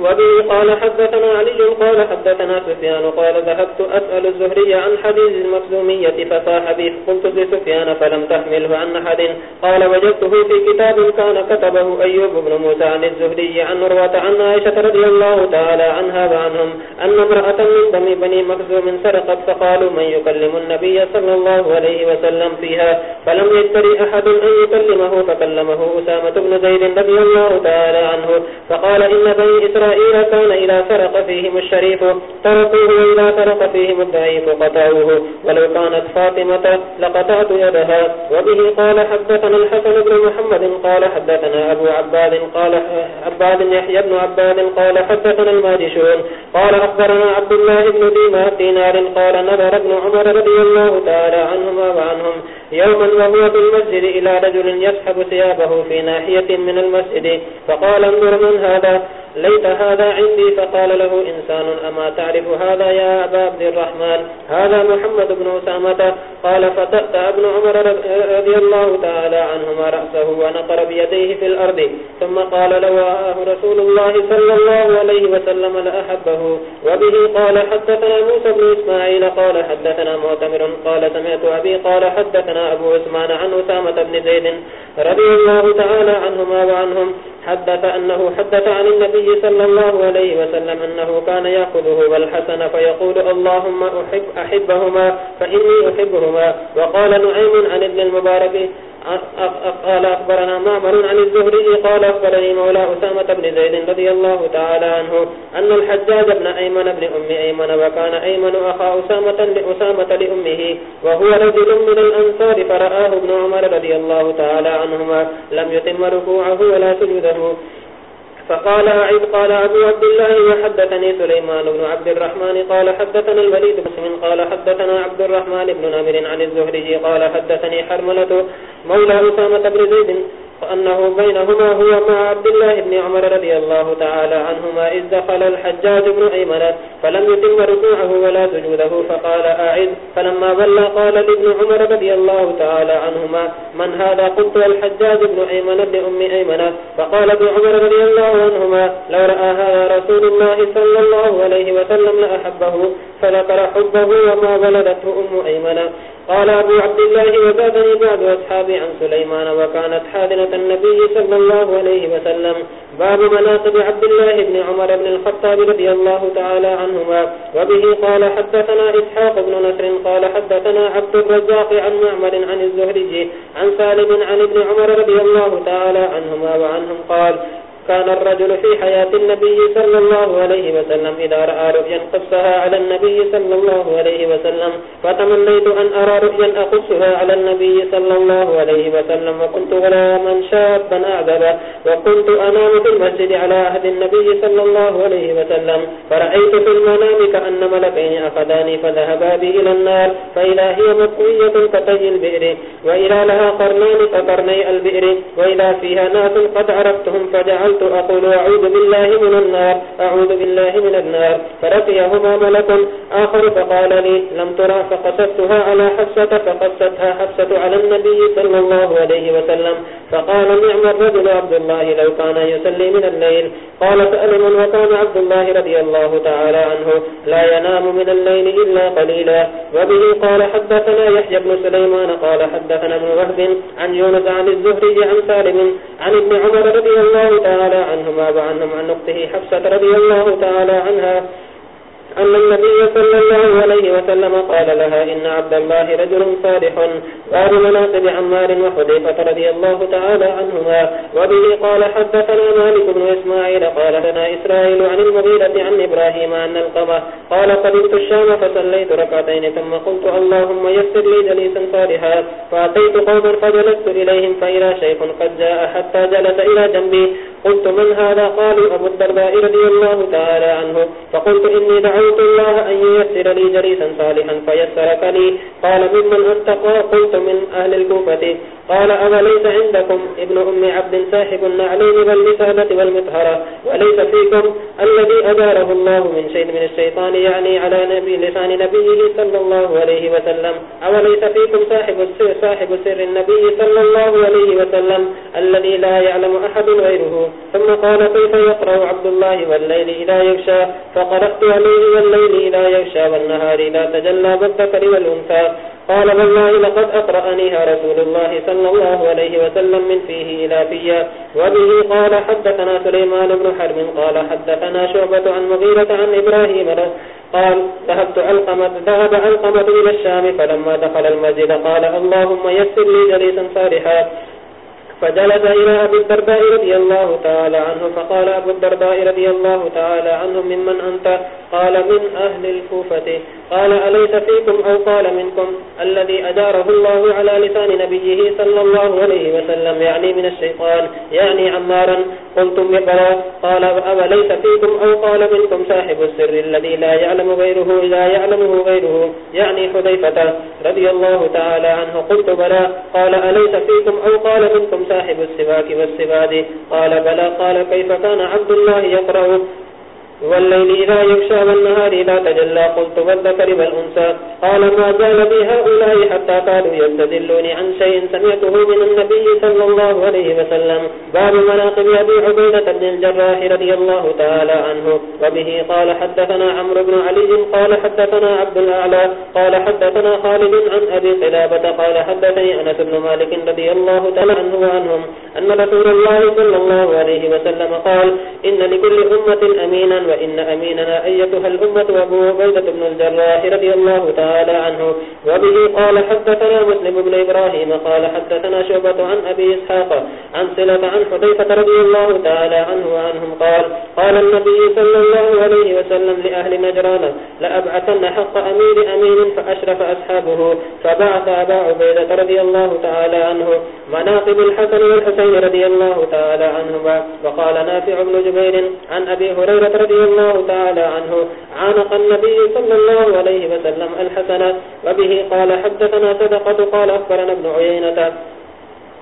Speaker 4: وبه قال حدثنا علي قال حدثنا سفيان قال ذهبت أسأل الزهري عن حديث المخزومية فصاح به قلت لسفيان فلم تحمله عن أحد قال وجدته في كتاب كان كتبه أيوب بن موسى عن الزهري عن نروة عن عائشة رضي الله تعالى عنها وعنهم أن امرأة من دم بني مخزوم سرقت فقالوا من يكلم النبي صلى الله عليه وسلم فيها فلم يجتري أحد أن يكلمه فكلمه أسامة بن زيد رضي الله تعالى عنه فقال إن بني إسرائيل إسرائيل كان إذا سرق فيهم الشريف تركوه وإذا سرق فيهم الضعيف قطعوه ولو كانت فاطمة لقطعت يدها وبه قال حدثنا الحسن بن محمد قال حدثنا أبو عباد قال عباد يحيى بن عباد قال حدثنا الماجشون قال أخبرنا عبد الله بن دينار قال نظر ابن عمر رضي الله تعالى عنهما وعنهم يوما وهو في المسجد إلى رجل يسحب ثيابه في ناحية من المسجد فقال انظر من هذا ليت هذا عندي فقال له إنسان أما تعرف هذا يا أبا عبد الرحمن؟ هذا محمد بن أسامة. قال فتأتى ابن عمر رضي الله تعالى عنهما رأسه ونقر بيديه في الأرض. ثم قال لو آه رسول الله صلى الله عليه وسلم لأحبه. وبه قال حدثنا موسى بن إسماعيل، قال حدثنا معتمر، قال سمعت أبي، قال حدثنا أبو عثمان عن أسامة بن زيد رضي الله تعالى عنهما وعنهم. حدث أنه حدث عن النبي صلى الله عليه وسلم أنه كان يأخذه والحسن فيقول اللهم أحب أحبهما، فإني أحبهما. وقال نعيم عن ابن المبارك قال أخبرنا معمر عن الزهري، قال أخبرني مولى أسامة بن زيد رضي الله تعالى عنه أن الحجاج بن أيمن بن أم أيمن وكان أيمن أخا أسامة لأسامة لأمه، وهو رجل من الأنصار، فرآه ابن عمر رضي الله تعالى عنهما. لم يتم ركوعه ولا سجده عنه. فقال عيد قال أبو عبد الله وحدثني سليمان بن عبد الرحمن، قال حدثنا الوليد بن قال حدثنا عبد الرحمن بن نمر عن الزهري، قال حدثني حرملة مولى أسامة بن زيد أنه بينهما هو مع عبد الله بن عمر رضي الله تعالى عنهما إذ دخل الحجاج بن أيمن فلم يتم ركوعه ولا سجوده، فقال أعد. فلما بلى قال لابن عمر رضي الله تعالى عنهما، من هذا قلت الحجاج بن أيمن لأم أيمن فقال ابن عمر رضي الله عنهما، لو رأى هذا رسول الله صلى الله عليه وسلم لأحبه، فذكر حبه وما بلدته أم أيمن قال أبو عبد الله وزادني بعض أصحابي عن سليمان وكانت حادنة النبي صلى الله عليه وسلم باب مناقب عبد الله بن عمر بن الخطاب رضي الله تعالى عنهما، وبه قال حدثنا إسحاق بن نصر قال حدثنا عبد الرزاق عن معمر عن الزهرج عن سالم عن ابن عمر رضي الله تعالى عنهما وعنهم قال كان الرجل في حياة النبي صلى الله عليه وسلم إذا رأى رؤيا قصها على النبي صلى الله عليه وسلم، فتمنيت أن أرى رؤيا أقصها على النبي صلى الله عليه وسلم، وكنت غلاما شابا أعذبا وكنت أنام في المسجد على عهد النبي صلى الله عليه وسلم، فرأيت في المنام كأن ملكين أخذاني فذهبا بي إلى النار، فإذا هي مطوية كطي البئر، وإذا لها قرنان كقرني البئر، وإذا فيها ناس قد عرفتهم، فجعلت كنت أقول أعوذ بالله من النار، أعوذ بالله من النار. فرقيهما ملك آخر فقال لي، لم ترى، فقصدتها على حفصة، فقصدتها حفصة على النبي صلى الله عليه وسلم. فقال، نعم الرجل عبد الله لو كان يسلي من الليل. قال سألم وكان عبد الله رضي الله تعالى عنه. لا ينام من الليل إلا قليلا. وبه قال، حدثنا يحيى بن سليمان. قال، حدثنا ابن وهب عن يونس عن الزهري عن سالم عن ابن عمر رضي الله تعالى تعالى عنهما وعنهم عن نقطه حفصة رضي الله تعالى عنها أن النبي صلى الله عليه وسلم قال لها، إن عبد الله رجل صالح باب مناقب عمار وحديفة رضي الله تعالى عنهما، وبه قال حدثنا مالك بن إسماعيل، قال لنا إسرائيل عن المغيرة عن إبراهيم أن القمة قال قدمت الشام فصليت ركعتين، ثم قلت اللهم يسر لي جليسا صالحا فأتيت قوما فجلست إليهم فإلى شيخ قد جاء حتى جلس إلى جنبي، قلت من هذا؟ قالوا أبو الدرباء رضي الله تعالى عنه، فقلت إني دعا دعوت الله أن ييسر لي جريسا صالحا فيسرك لي قال ممن أتقى قلت من أهل الكوفة. قال أما ليس عندكم؟ ابن أم عبد ساحب النعلين واللسانة والمطهرة. وليس فيكم؟ الذي أداره الله من شيء من الشيطان يعني على نبي لسان نبيه صلى الله عليه وسلم. أوليس فيكم صاحب السر, صاحب سر النبي صلى الله عليه وسلم الذي لا يعلم أحد غيره؟ ثم قال كيف يقرأ عبد الله والليل إذا يغشى؟ فقرأت عليه والليل إذا يغشى والنهار إذا تجلى بالذكر والأنثى. قال والله لقد أقرأنيها رسول الله صلى الله عليه وسلم من فيه إلى فيا وبه قال حدثنا سليمان بن حرم قال حدثنا شعبة عن مغيرة عن إبراهيم. قال ذهبت علقمة ذهب علقمة إلى الشام، فلما دخل المسجد قال اللهم يسر لي جليسا صالحا فجلس إلى أبي الدرداء رضي الله تعالى عنه، فقال أبو الدرداء رضي الله تعالى عنه، ممن أنت؟ قال، من أهل الكوفة. قال، أليس فيكم أو قال منكم، الذي أداره الله على لسان نبيه صلى الله عليه وسلم، يعني من الشيطان، يعني عمارا؟ قلتم بقرا قال أوليس فيكم أو قال منكم صاحب السر الذي لا يعلم غيره إذا يعلمه غيره، يعني حذيفة رضي الله تعالى عنه؟ قلت بلا قال، أليس فيكم أو قال منكم صاحب صاحب السباك والسباد. قال بلى قال كيف كان عبد الله يقرأ؟ والليل إذا يغشى والنهار إذا تجلى قلت والذكر والأنسى قال ما زال بي هؤلاء حتى قالوا يستدلوني عن شيء سمعته من النبي صلى الله عليه وسلم. باب مناقب أبي عبيدة بن الجراح رضي الله تعالى عنه. وبه قال حدثنا عمرو بن علي، قال حدثنا عبد الأعلى، قال حدثنا خالد عن أبي قلابة، قال حدثني أنس بن مالك رضي الله تعالى عنه وعنهم أن رسول الله صلى الله عليه وسلم قال إن لكل أمة أمينا وإن أميننا أيتها الأمة وابو عبيدة بن الجراح رضي الله تعالى عنه، وبه قال حدثنا مسلم بن إبراهيم، قال حدثنا شعبة عن أبي إسحاق، عن سلة عن حديفة رضي الله تعالى عنه وعنهم قال قال النبي صلى الله عليه وسلم لأهل نجران لأبعثن حق أمير أمين فأشرف أصحابه، فبعث أبا عبيدة رضي الله تعالى عنه مناقب الحسن والحسين رضي الله تعالى عنهما، وقال نافع بن جبير عن أبي هريرة رضي رضي الله تعالى عنه عانق النبي صلى الله عليه وسلم الحسنة وبه قال حدثنا صدقة قال أخبرنا ابن عيينة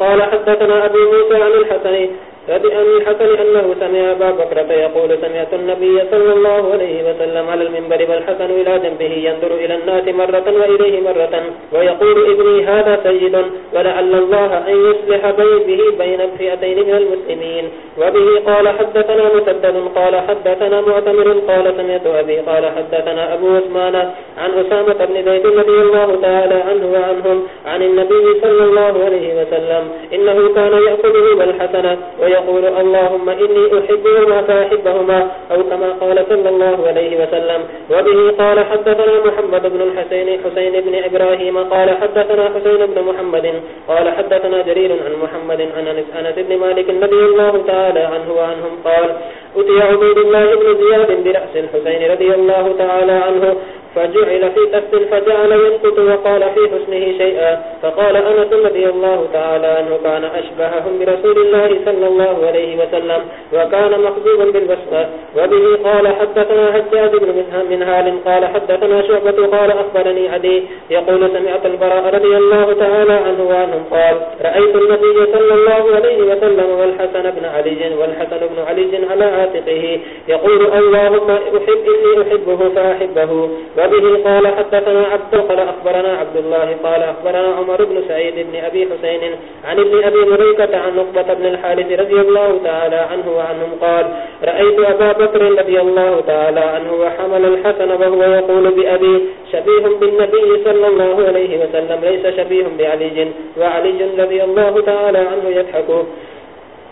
Speaker 4: قال حدثنا أبي موسى عن الحسن فبأن الحسن أنه سمع أبا بكرة يقول سمعت النبي صلى الله عليه وسلم على المنبر والحسن إلى جنبه ينظر إلى الناس مرة وإليه مرة، ويقول ابني هذا سيد، ولعل الله أن يصلح بين بين الفئتين من المسلمين. وبه قال حدثنا مسدد، قال حدثنا معتمر قال سمعت أبي، قال حدثنا أبو عثمان عن أسامة بن زيد رضي الله تعالى عنه وعنهم عن النبي صلى الله عليه وسلم إنه كان يأخذه والحسن ويقول اللهم إني أحبهما فأحبهما أو كما قال صلى الله عليه وسلم. وبه قال حدثنا محمد بن الحسين، حسين بن إبراهيم قال حدثنا حسين بن محمد، قال حدثنا جرير عن محمد، عن أنس بن مالك رضي الله تعالى عنه وعنهم قال أتي عبيد الله بن زياد برأس الحسين رضي الله تعالى عنه فجعل في تفت فجعل ينقط وقال في حسنه شيئا فقال أنس رضي الله تعالى عنه كان أشبههم برسول الله صلى الله عليه وسلم وكان مخذوبا بالبسمة وبه قال حدثنا حجاج بن منهال قال حدثنا شعبة قال أخبرني عدي يقول سمعت البراء رضي الله تعالى عنه وعنهم قال رأيت النبي صلى الله عليه وسلم والحسن بن علي والحسن بن علي على عاتقه يقول اللهم أحب إني أحبه فأحبه وبه قال حدثنا عبد قال أخبرنا عبد الله قال أخبرنا عمر بن سعيد بن أبي حسين عن ابن أبي مريكة عن نقبة بن الحارث رضي الله تعالى عنه وعنهم قال رأيت أبا بكر رضي الله تعالى عنه وحمل الحسن وهو يقول بأبي شبيه بالنبي صلى الله عليه وسلم ليس شبيه بعلي وعلي رضي الله تعالى عنه يضحك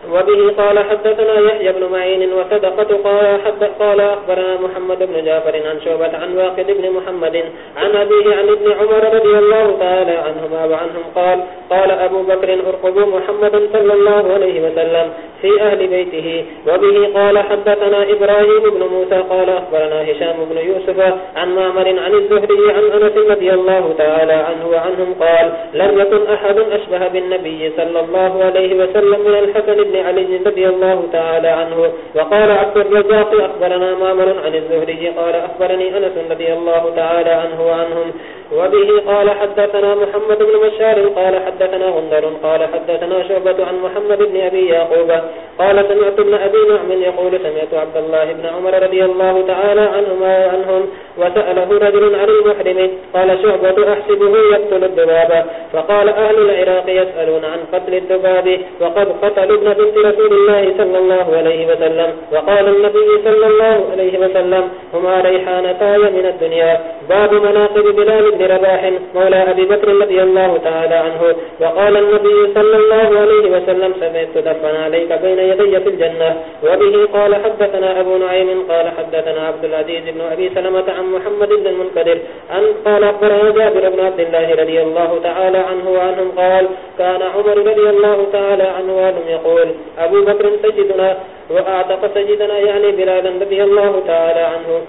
Speaker 4: وبه قال حدثنا يحيى بن معين وصدقة قال, حد قال أخبرنا محمد بن جعفر عن شعبة عن واقد بن محمد عن أبيه عن ابن عمر رضي الله تعالى عنهما وعنهم قال قال أبو بكر أرقبوا محمد صلى الله عليه وسلم في أهل بيته. وبه قال حدثنا إبراهيم بن موسى قال أخبرنا هشام بن يوسف عن مامر عن الزهري عن أنس رضي الله تعالى عنه وعنهم قال لم يكن أحد أشبه بالنبي صلى الله عليه وسلم من الحسن بن علي رضي الله تعالى عنه وقال عبد الرزاق أخبرنا مامر عن الزهري قال أخبرني أنس رضي الله تعالى عنه وعنهم وبه قال حدثنا محمد بن مشار قال حدثنا غندر، قال حدثنا شعبة عن محمد بن أبي ياقوب قال سمعت ابن أبي نعم يقول سمعت عبد الله بن عمر رضي الله تعالى عنهما وعنهم، وسأله رجل عن المحرم، قال شعبة أحسبه يقتل الدباب فقال أهل العراق يسألون عن قتل الدباب وقد قتل ابن بنت رسول الله صلى الله عليه وسلم، وقال النبي صلى الله عليه وسلم، هما ريحانتاي من الدنيا، باب مناقب بلال بن رباح مولى أبي بكر رضي الله تعالى عنه، وقال النبي صلى الله عليه وسلم سمعت دفن عليك بين يدي في الجنة. وبه قال حدثنا أبو نعيم، قال حدثنا عبد العزيز بن أبي سلمة عن محمد بن المنكدر أن قال أخبرنا جابر بن عبد الله رضي الله تعالى عنه وعنهم قال كان عمر رضي الله تعالى عنه وعنهم يقول أبو بكر سجدنا وأعتق سجدنا يعني بلادا رضي الله تعالى عنه.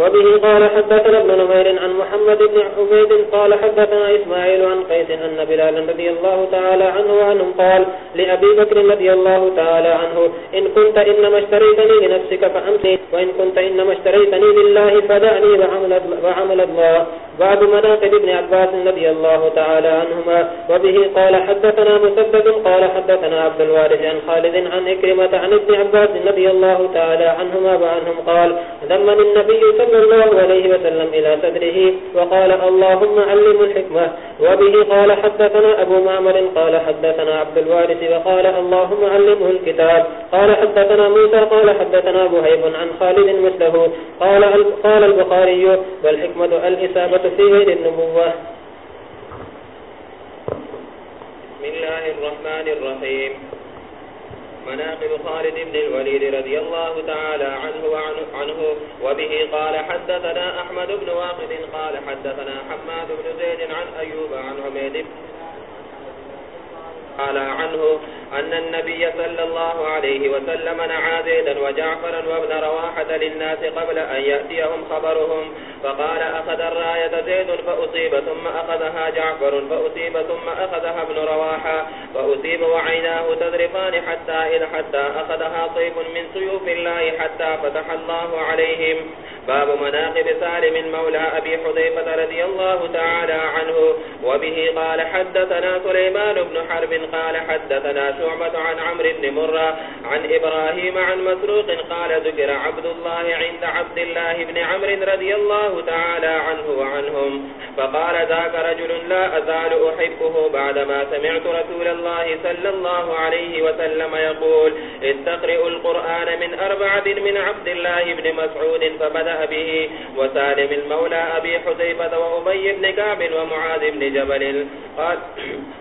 Speaker 4: وبه قال حدثنا ابن نمير عن محمد بن عبيد قال حدثنا إسماعيل عن قيس أن بلال رضي الله تعالى عنه وعنهم قال لأبي بكر رضي الله تعالى عنه، إن كنت إنما اشتريتني لنفسك فأمسي، وإن كنت إنما اشتريتني لله فدعني وعمل الله. بعد مناقب ابن عباس رضي الله تعالى عنهما، وبه قال حدثنا مسدد قال حدثنا عبد الوارث عن خالد عن إكرمة عن ابن عباس رضي الله تعالى عنهما وعنهم قال ذمن النبي صلى الله عليه وسلم إلى صدره وقال اللهم علم الحكمة. وبه قال حدثنا أبو معمر قال حدثنا عبد الوارث وقال اللهم علمه الكتاب. قال حدثنا موسى قال حدثنا بهيب عن خالد مثله. قال, قال البخاري والحكمة الإسابة في غير النبوة.
Speaker 1: بسم الله الرحمن الرحيم. مناقب خالد بن الوليد رضي الله تعالى عنه وعنه عنه، وبه قال حدثنا أحمد بن واقد قال حدثنا حماد بن زيد عن أيوب عن عميد قال عنه أن النبي صلى الله عليه وسلم نعى زيدا وجعفرا وابن رواحة للناس قبل أن يأتيهم خبرهم،
Speaker 5: فقال أخذ الراية زيد فأصيب ثم أخذها جعفر فأصيب ثم أخذها ابن رواحة، فأصيب وعيناه تذرفان حتى إذا حتى أخذها صيف من سيوف الله حتى فتح الله عليهم. باب مناقب سالم مولى أبي حذيفة رضي الله تعالى عنه، وبه قال حدثنا سليمان بن حرب قال حدثنا شعبة عن عمرو بن مرة عن إبراهيم عن مسروق قال ذكر عبد الله عند عبد الله بن عمرو رضي الله تعالى عنه وعنهم فقال ذاك رجل لا أزال أحبه بعدما سمعت رسول الله صلى الله عليه وسلم يقول استقرئوا القرآن من أربعة من عبد الله بن مسعود فبدأ به وسالم المولى أبي حذيفة وأبي بن كعب ومعاذ بن جبل قال,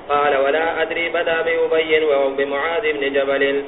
Speaker 5: قال ولا أدري بدأ بأبي بمعاذ بن جبل.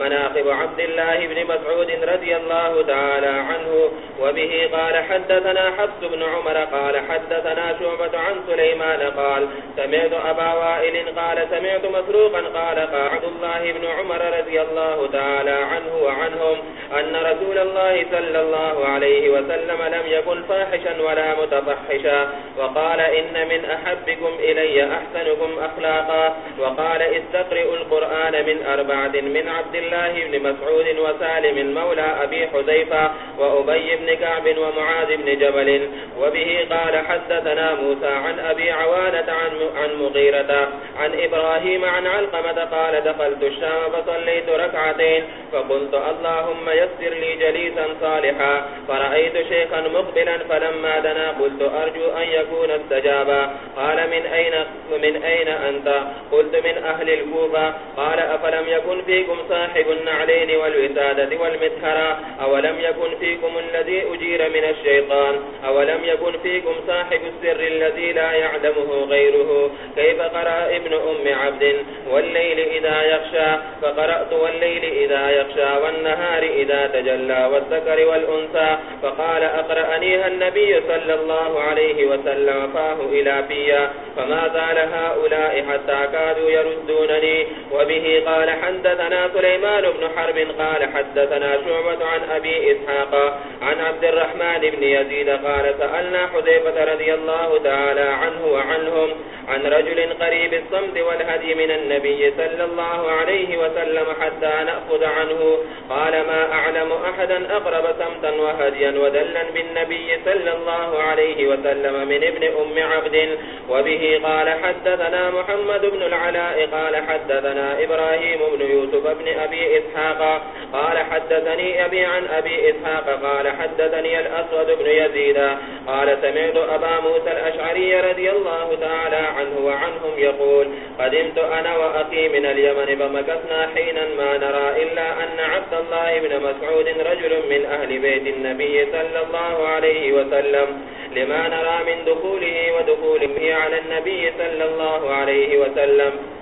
Speaker 5: مناقب عبد الله بن مسعود رضي الله تعالى عنه، وبه قال حدثنا حفظ بن عمر قال حدثنا شعبة عن سليمان قال سمعت أبا وائل قال سمعت مسروقا قال قال عبد الله بن عمر رضي الله تعالى عنه وعنهم أن رسول الله صلى الله عليه وسلم لم يكن فاحشا ولا متفحشا، وقال إن من أحبكم إلي أحسنكم أخلاقا، وقال استقرئوا القرآن من أربعة من عبد الله الله بن مسعود وسالم مولى أبي حذيفة وأبي بن كعب ومعاذ بن جبل وبه قال حدثنا موسى عن أبي عوانة عن, عن مغيرة عن إبراهيم عن علقمة قال دخلت الشام فصليت ركعتين فقلت اللهم يسر لي جليسا صالحا فرأيت شيخا مقبلا فلما دنا قلت أرجو أن يكون استجابا قال من أين, من أين أنت قلت من أهل الكوفة قال أفلم يكن فيكم صاحب صاحب النعلين والوسادة والمدهرة أولم يكن فيكم الذي أجير من الشيطان؟ أولم يكن فيكم صاحب السر الذي لا يعلمه غيره؟ كيف قرأ ابن أم عبد؟ والليل إذا يخشى، فقرأت والليل إذا يخشى، والنهار إذا تجلى، والذكر والأنثى. فقال أقرأنيها النبي صلى الله عليه وسلم، فاه إلى فيا فما زال هؤلاء حتى كادوا يردونني. وبه قال حدثنا سليمان سليمان بن حرب قال حدثنا شعبة عن أبي إسحاق عن عبد الرحمن بن يزيد قال سألنا حذيفة رضي الله تعالى عنه وعنهم عن رجل قريب الصمت والهدي من النبي صلى الله عليه وسلم حتى نأخذ عنه. قال ما أعلم أحدا أقرب صمتا وهديا ودلا بالنبي صلى الله عليه وسلم من ابن أم عبد. وبه قال حدثنا محمد بن العلاء قال حدثنا إبراهيم بن يوسف بن أبي أبي إسحاق، قال حدثني أبي عن أبي إسحاق، قال حدثني الأسود بن يزيد، قال سمعت أبا موسى الأشعري رضي الله تعالى عنه وعنهم يقول، قدمت أنا وأخي من اليمن، فمكثنا حينا ما نرى إلا أن عبد الله بن مسعود رجل من أهل بيت النبي صلى الله عليه وسلم، لما نرى من دخوله ودخوله على النبي صلى الله عليه وسلم.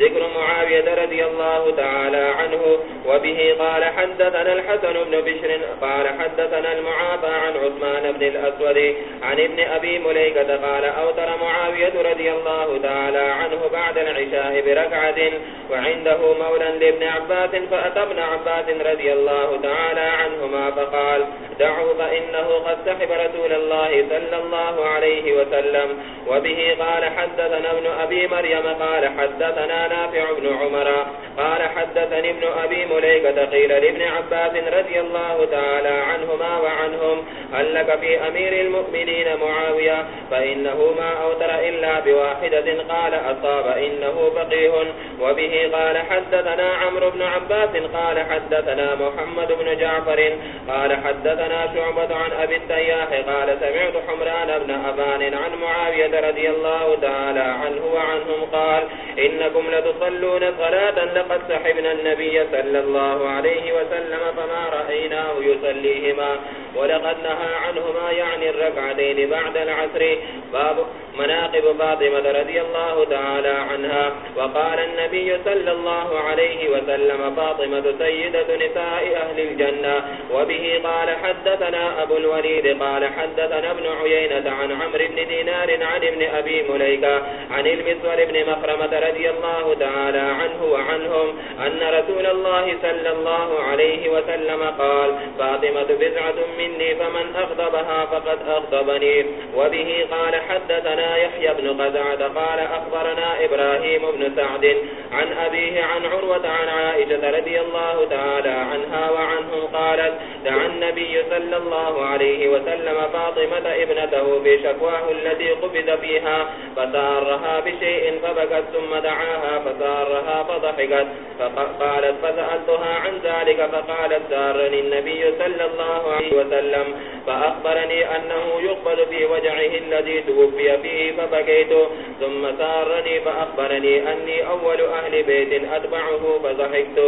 Speaker 5: ذكر معاوية رضي الله تعالى عنه، وبه قال حدثنا الحسن بن بشر، قال حدثنا المعافى عن عثمان بن الأسود، عن ابن أبي مليكة قال أوتر معاوية رضي الله تعالى عنه بعد العشاء بركعة، وعنده مولا لابن عباس فأتى ابن عباس رضي الله تعالى عنهما، فقال دعوا فإنه قد سحب رسول الله صلى الله عليه وسلم. وبه قال حدثنا ابن أبي مريم قال حدثنا نافع بن عمر. قال حدثني ابن أبي مليكة قيل لابن عباس رضي الله تعالى عنهما وعنهم هل لك في أمير المؤمنين معاوية؟ فإنه ما أوتر إلا بواحدة قال أصاب إنه فقيه. وبه قال حدثنا عمرو بن عباس قال حدثنا محمد بن جعفر قال حدثنا شعبة عن أبي التياح قال سمعت حمران بن أبان عن معاوية رضي الله تعالى عنه وعنهم قال إنكم لتصلون صلاة لقد صحبنا النبي صلى الله عليه وسلم فما رأيناه يصليهما ولقد نهى عنهما يعني الركعتين بعد العصر. باب مناقب فاطمة رضي الله تعالى عنها وقال النبي صلى الله عليه وسلم فاطمة سيدة نساء أهل الجنة وبه قال حدثنا أبو الوليد قال حدثنا ابن عيينة عن عمر بن دينار عن ابن أبي مليكة عن المسور بن مخرمة رضي الله تعالى عنه وعنهم أن رسول الله صلى الله عليه وسلم قال فاطمة بزعة مني فمن أغضبها فقد أغضبني وبه قال حدثنا يحيى بن قزعة قال أخبرنا إبراهيم بن سعد عن أبيه عن عروة عن عائشة رضي الله تعالى عنها وعنهم قالت دعا النبي صلى الله عليه وسلم فاطمة ابنته بشكواه التي قبض فيها فسارها بشيء فبكت ثم دعاها فسارها فضحكت فقالت فسألتها عن ذلك فقالت سارني النبي صلى الله عليه وسلم فأخبرني أنه يقبل في وجعه الذي توفي فيه فبكيت ثم سارني فأخبرني أني أول أهل بيت أتبعه فضحكت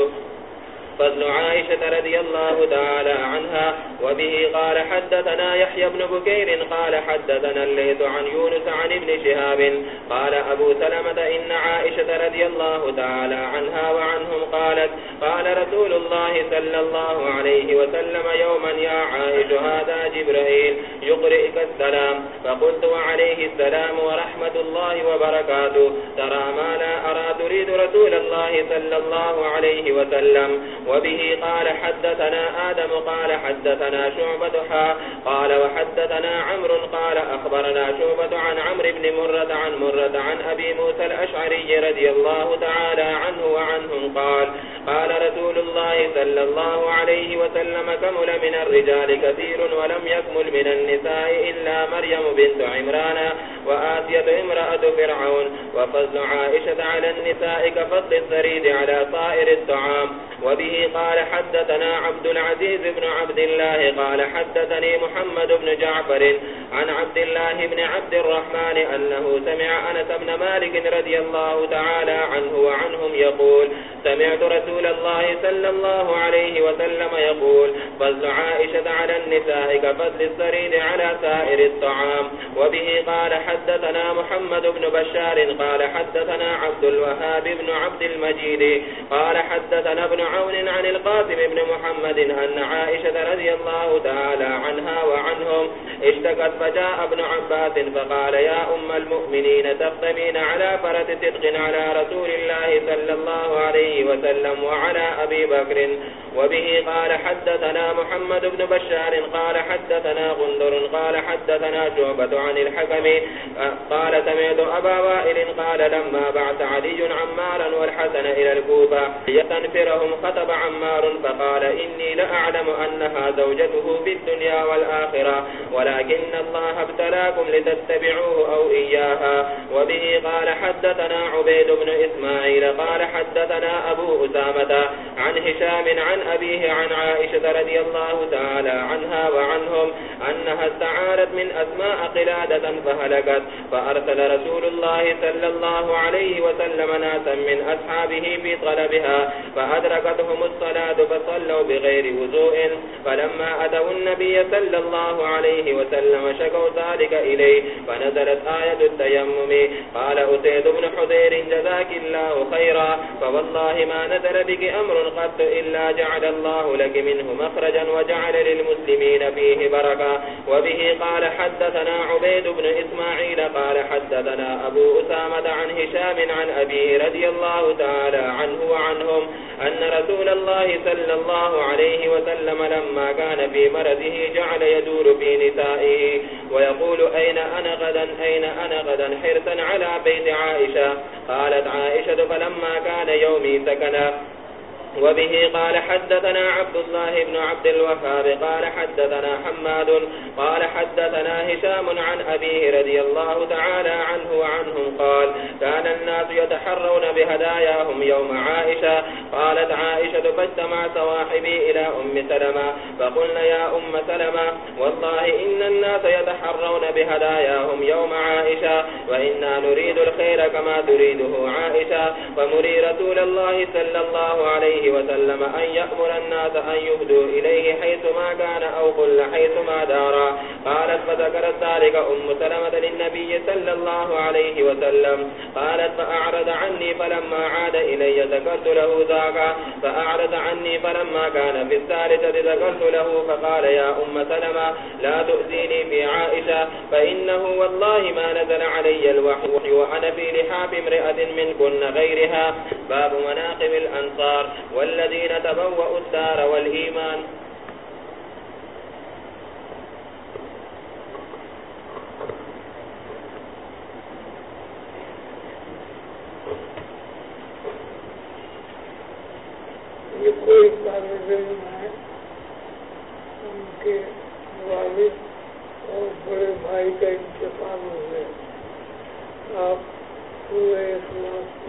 Speaker 5: فضل عائشة رضي الله تعالى عنها، وبه قال حدثنا يحيى بن بكير قال حدثنا الليث عن يونس عن ابن شهاب قال أبو سلمة إن عائشة رضي الله تعالى عنها وعنهم قالت، قال رسول الله صلى الله عليه وسلم يوما يا عائش هذا جبرائيل يقرئك السلام، فقلت وعليه السلام ورحمة الله وبركاته، ترى ما لا أرى تريد رسول الله صلى الله عليه وسلم. وبه قال حدثنا آدم قال حدثنا شعبة حا قال وحدثنا عمر قال أخبرنا شعبة عن عمر بن مرة عن مرة عن أبي موسى الأشعري رضي الله تعالى عنه وعنهم قال قال رسول الله صلى الله عليه وسلم، كمل من الرجال كثير ولم يكمل من النساء إلا مريم بنت عمران وآسية امرأة فرعون، وفضل عائشة على النساء كفضل الثريد على صائر الطعام، وبه قال حدثنا عبد العزيز بن عبد الله قال حدثني محمد بن جعفر عن عبد الله بن عبد الرحمن أنه سمع أنس بن مالك رضي الله تعالى عنه وعنهم يقول، سمعت رسول الله صلى الله عليه وسلم يقول، فضل عائشة على النساء كفضل السريد على سائر الطعام. وبه قال حدثنا محمد بن بشار، قال حدثنا عبد الوهاب بن عبد المجيد، قال حدثنا ابن عون عن القاسم بن محمد أن عائشة رضي الله تعالى عنها وعنهم اشتكت فجاء ابن عباس فقال يا أم المؤمنين تقدمين على فرة صدق على رسول الله صلى الله عليه وسلم وعلى أبي بكر وبه قال حدثنا محمد بن بشار قال حدثنا غندر قال حدثنا شعبة عن الحكم قال سمعت أبا وائل قال لما بعث علي عمارا والحسن إلى الكوفة يتنفرهم خطب عمار فقال إني لأعلم أنها زوجته في الدنيا والآخرة، ولكن الله ابتلاكم لتتبعوه أو إياها. وبه قال حدثنا عبيد بن إسماعيل قال حدثنا أبو أسامة عن هشام عن أبيه عن عائشة رضي الله تعالى عنها وعنهم أنها استعارت من أسماء قلادة فهلكت، فأرسل رسول الله صلى الله عليه وسلم ناسا من أصحابه في طلبها، فأدركتهم الصلاة فصلوا بغير وزوء فلما أتوا النبي صلى الله عليه وسلم شكوا ذلك إليه فنزلت آية التيمم. قال أسيد بن حذير جزاك الله خيرا. فوالله ما نزل بك أمر قد إلا جعل الله لك منه مخرجا وجعل للمسلمين فيه بركة. وبه قال حدثنا عبيد بن إسماعيل قال حدثنا أبو أسامة عن هشام عن أبيه رضي الله تعالى عنه وعنهم أن رسول رسول الله صلى الله عليه وسلم لما كان في مرضه جعل يدور في نسائه ويقول أين أنا غدا، أين أنا غدا؟ حرصا على بيت عائشة. قالت عائشة، فلما كان يومي سكنا وبه قال حدثنا عبد الله بن عبد الوهاب قال حدثنا حماد قال حدثنا هشام عن أبيه رضي الله تعالى عنه وعنهم قال، كان الناس يتحرون بهداياهم يوم عائشة، قالت عائشة فاجتمع صواحبي إلى أم سلمة، فقلنا يا أم سلمة، والله إن الناس يتحرون بهداياهم يوم عائشة، وإنا نريد الخير كما تريده عائشة، فمري رسول الله صلى الله عليه عليه وسلم أن يأمر الناس أن يهدوا إليه حيث ما كان أو قل حيث ما دارا. قالت فذكرت ذلك أم سلمة للنبي صلى الله عليه وسلم. قالت فأعرض عني فلما عاد إلي ذكرت له ذاك. فأعرض عني فلما كان في الثالثة ذكرت له. فقال يا أم سلمة لا تؤذيني في عائشة، فإنه والله ما نزل علي الوحي وأنا في لحاب امرأة من كن غيرها. باب مناقب الأنصار. والذين تبوأوا الدار والإيمان
Speaker 6: یہ کوئی طالب علم ہے۔ ان کے والد اور بڑے بھائی کا انتقال ہو گیا۔ آپ پورے اخلاق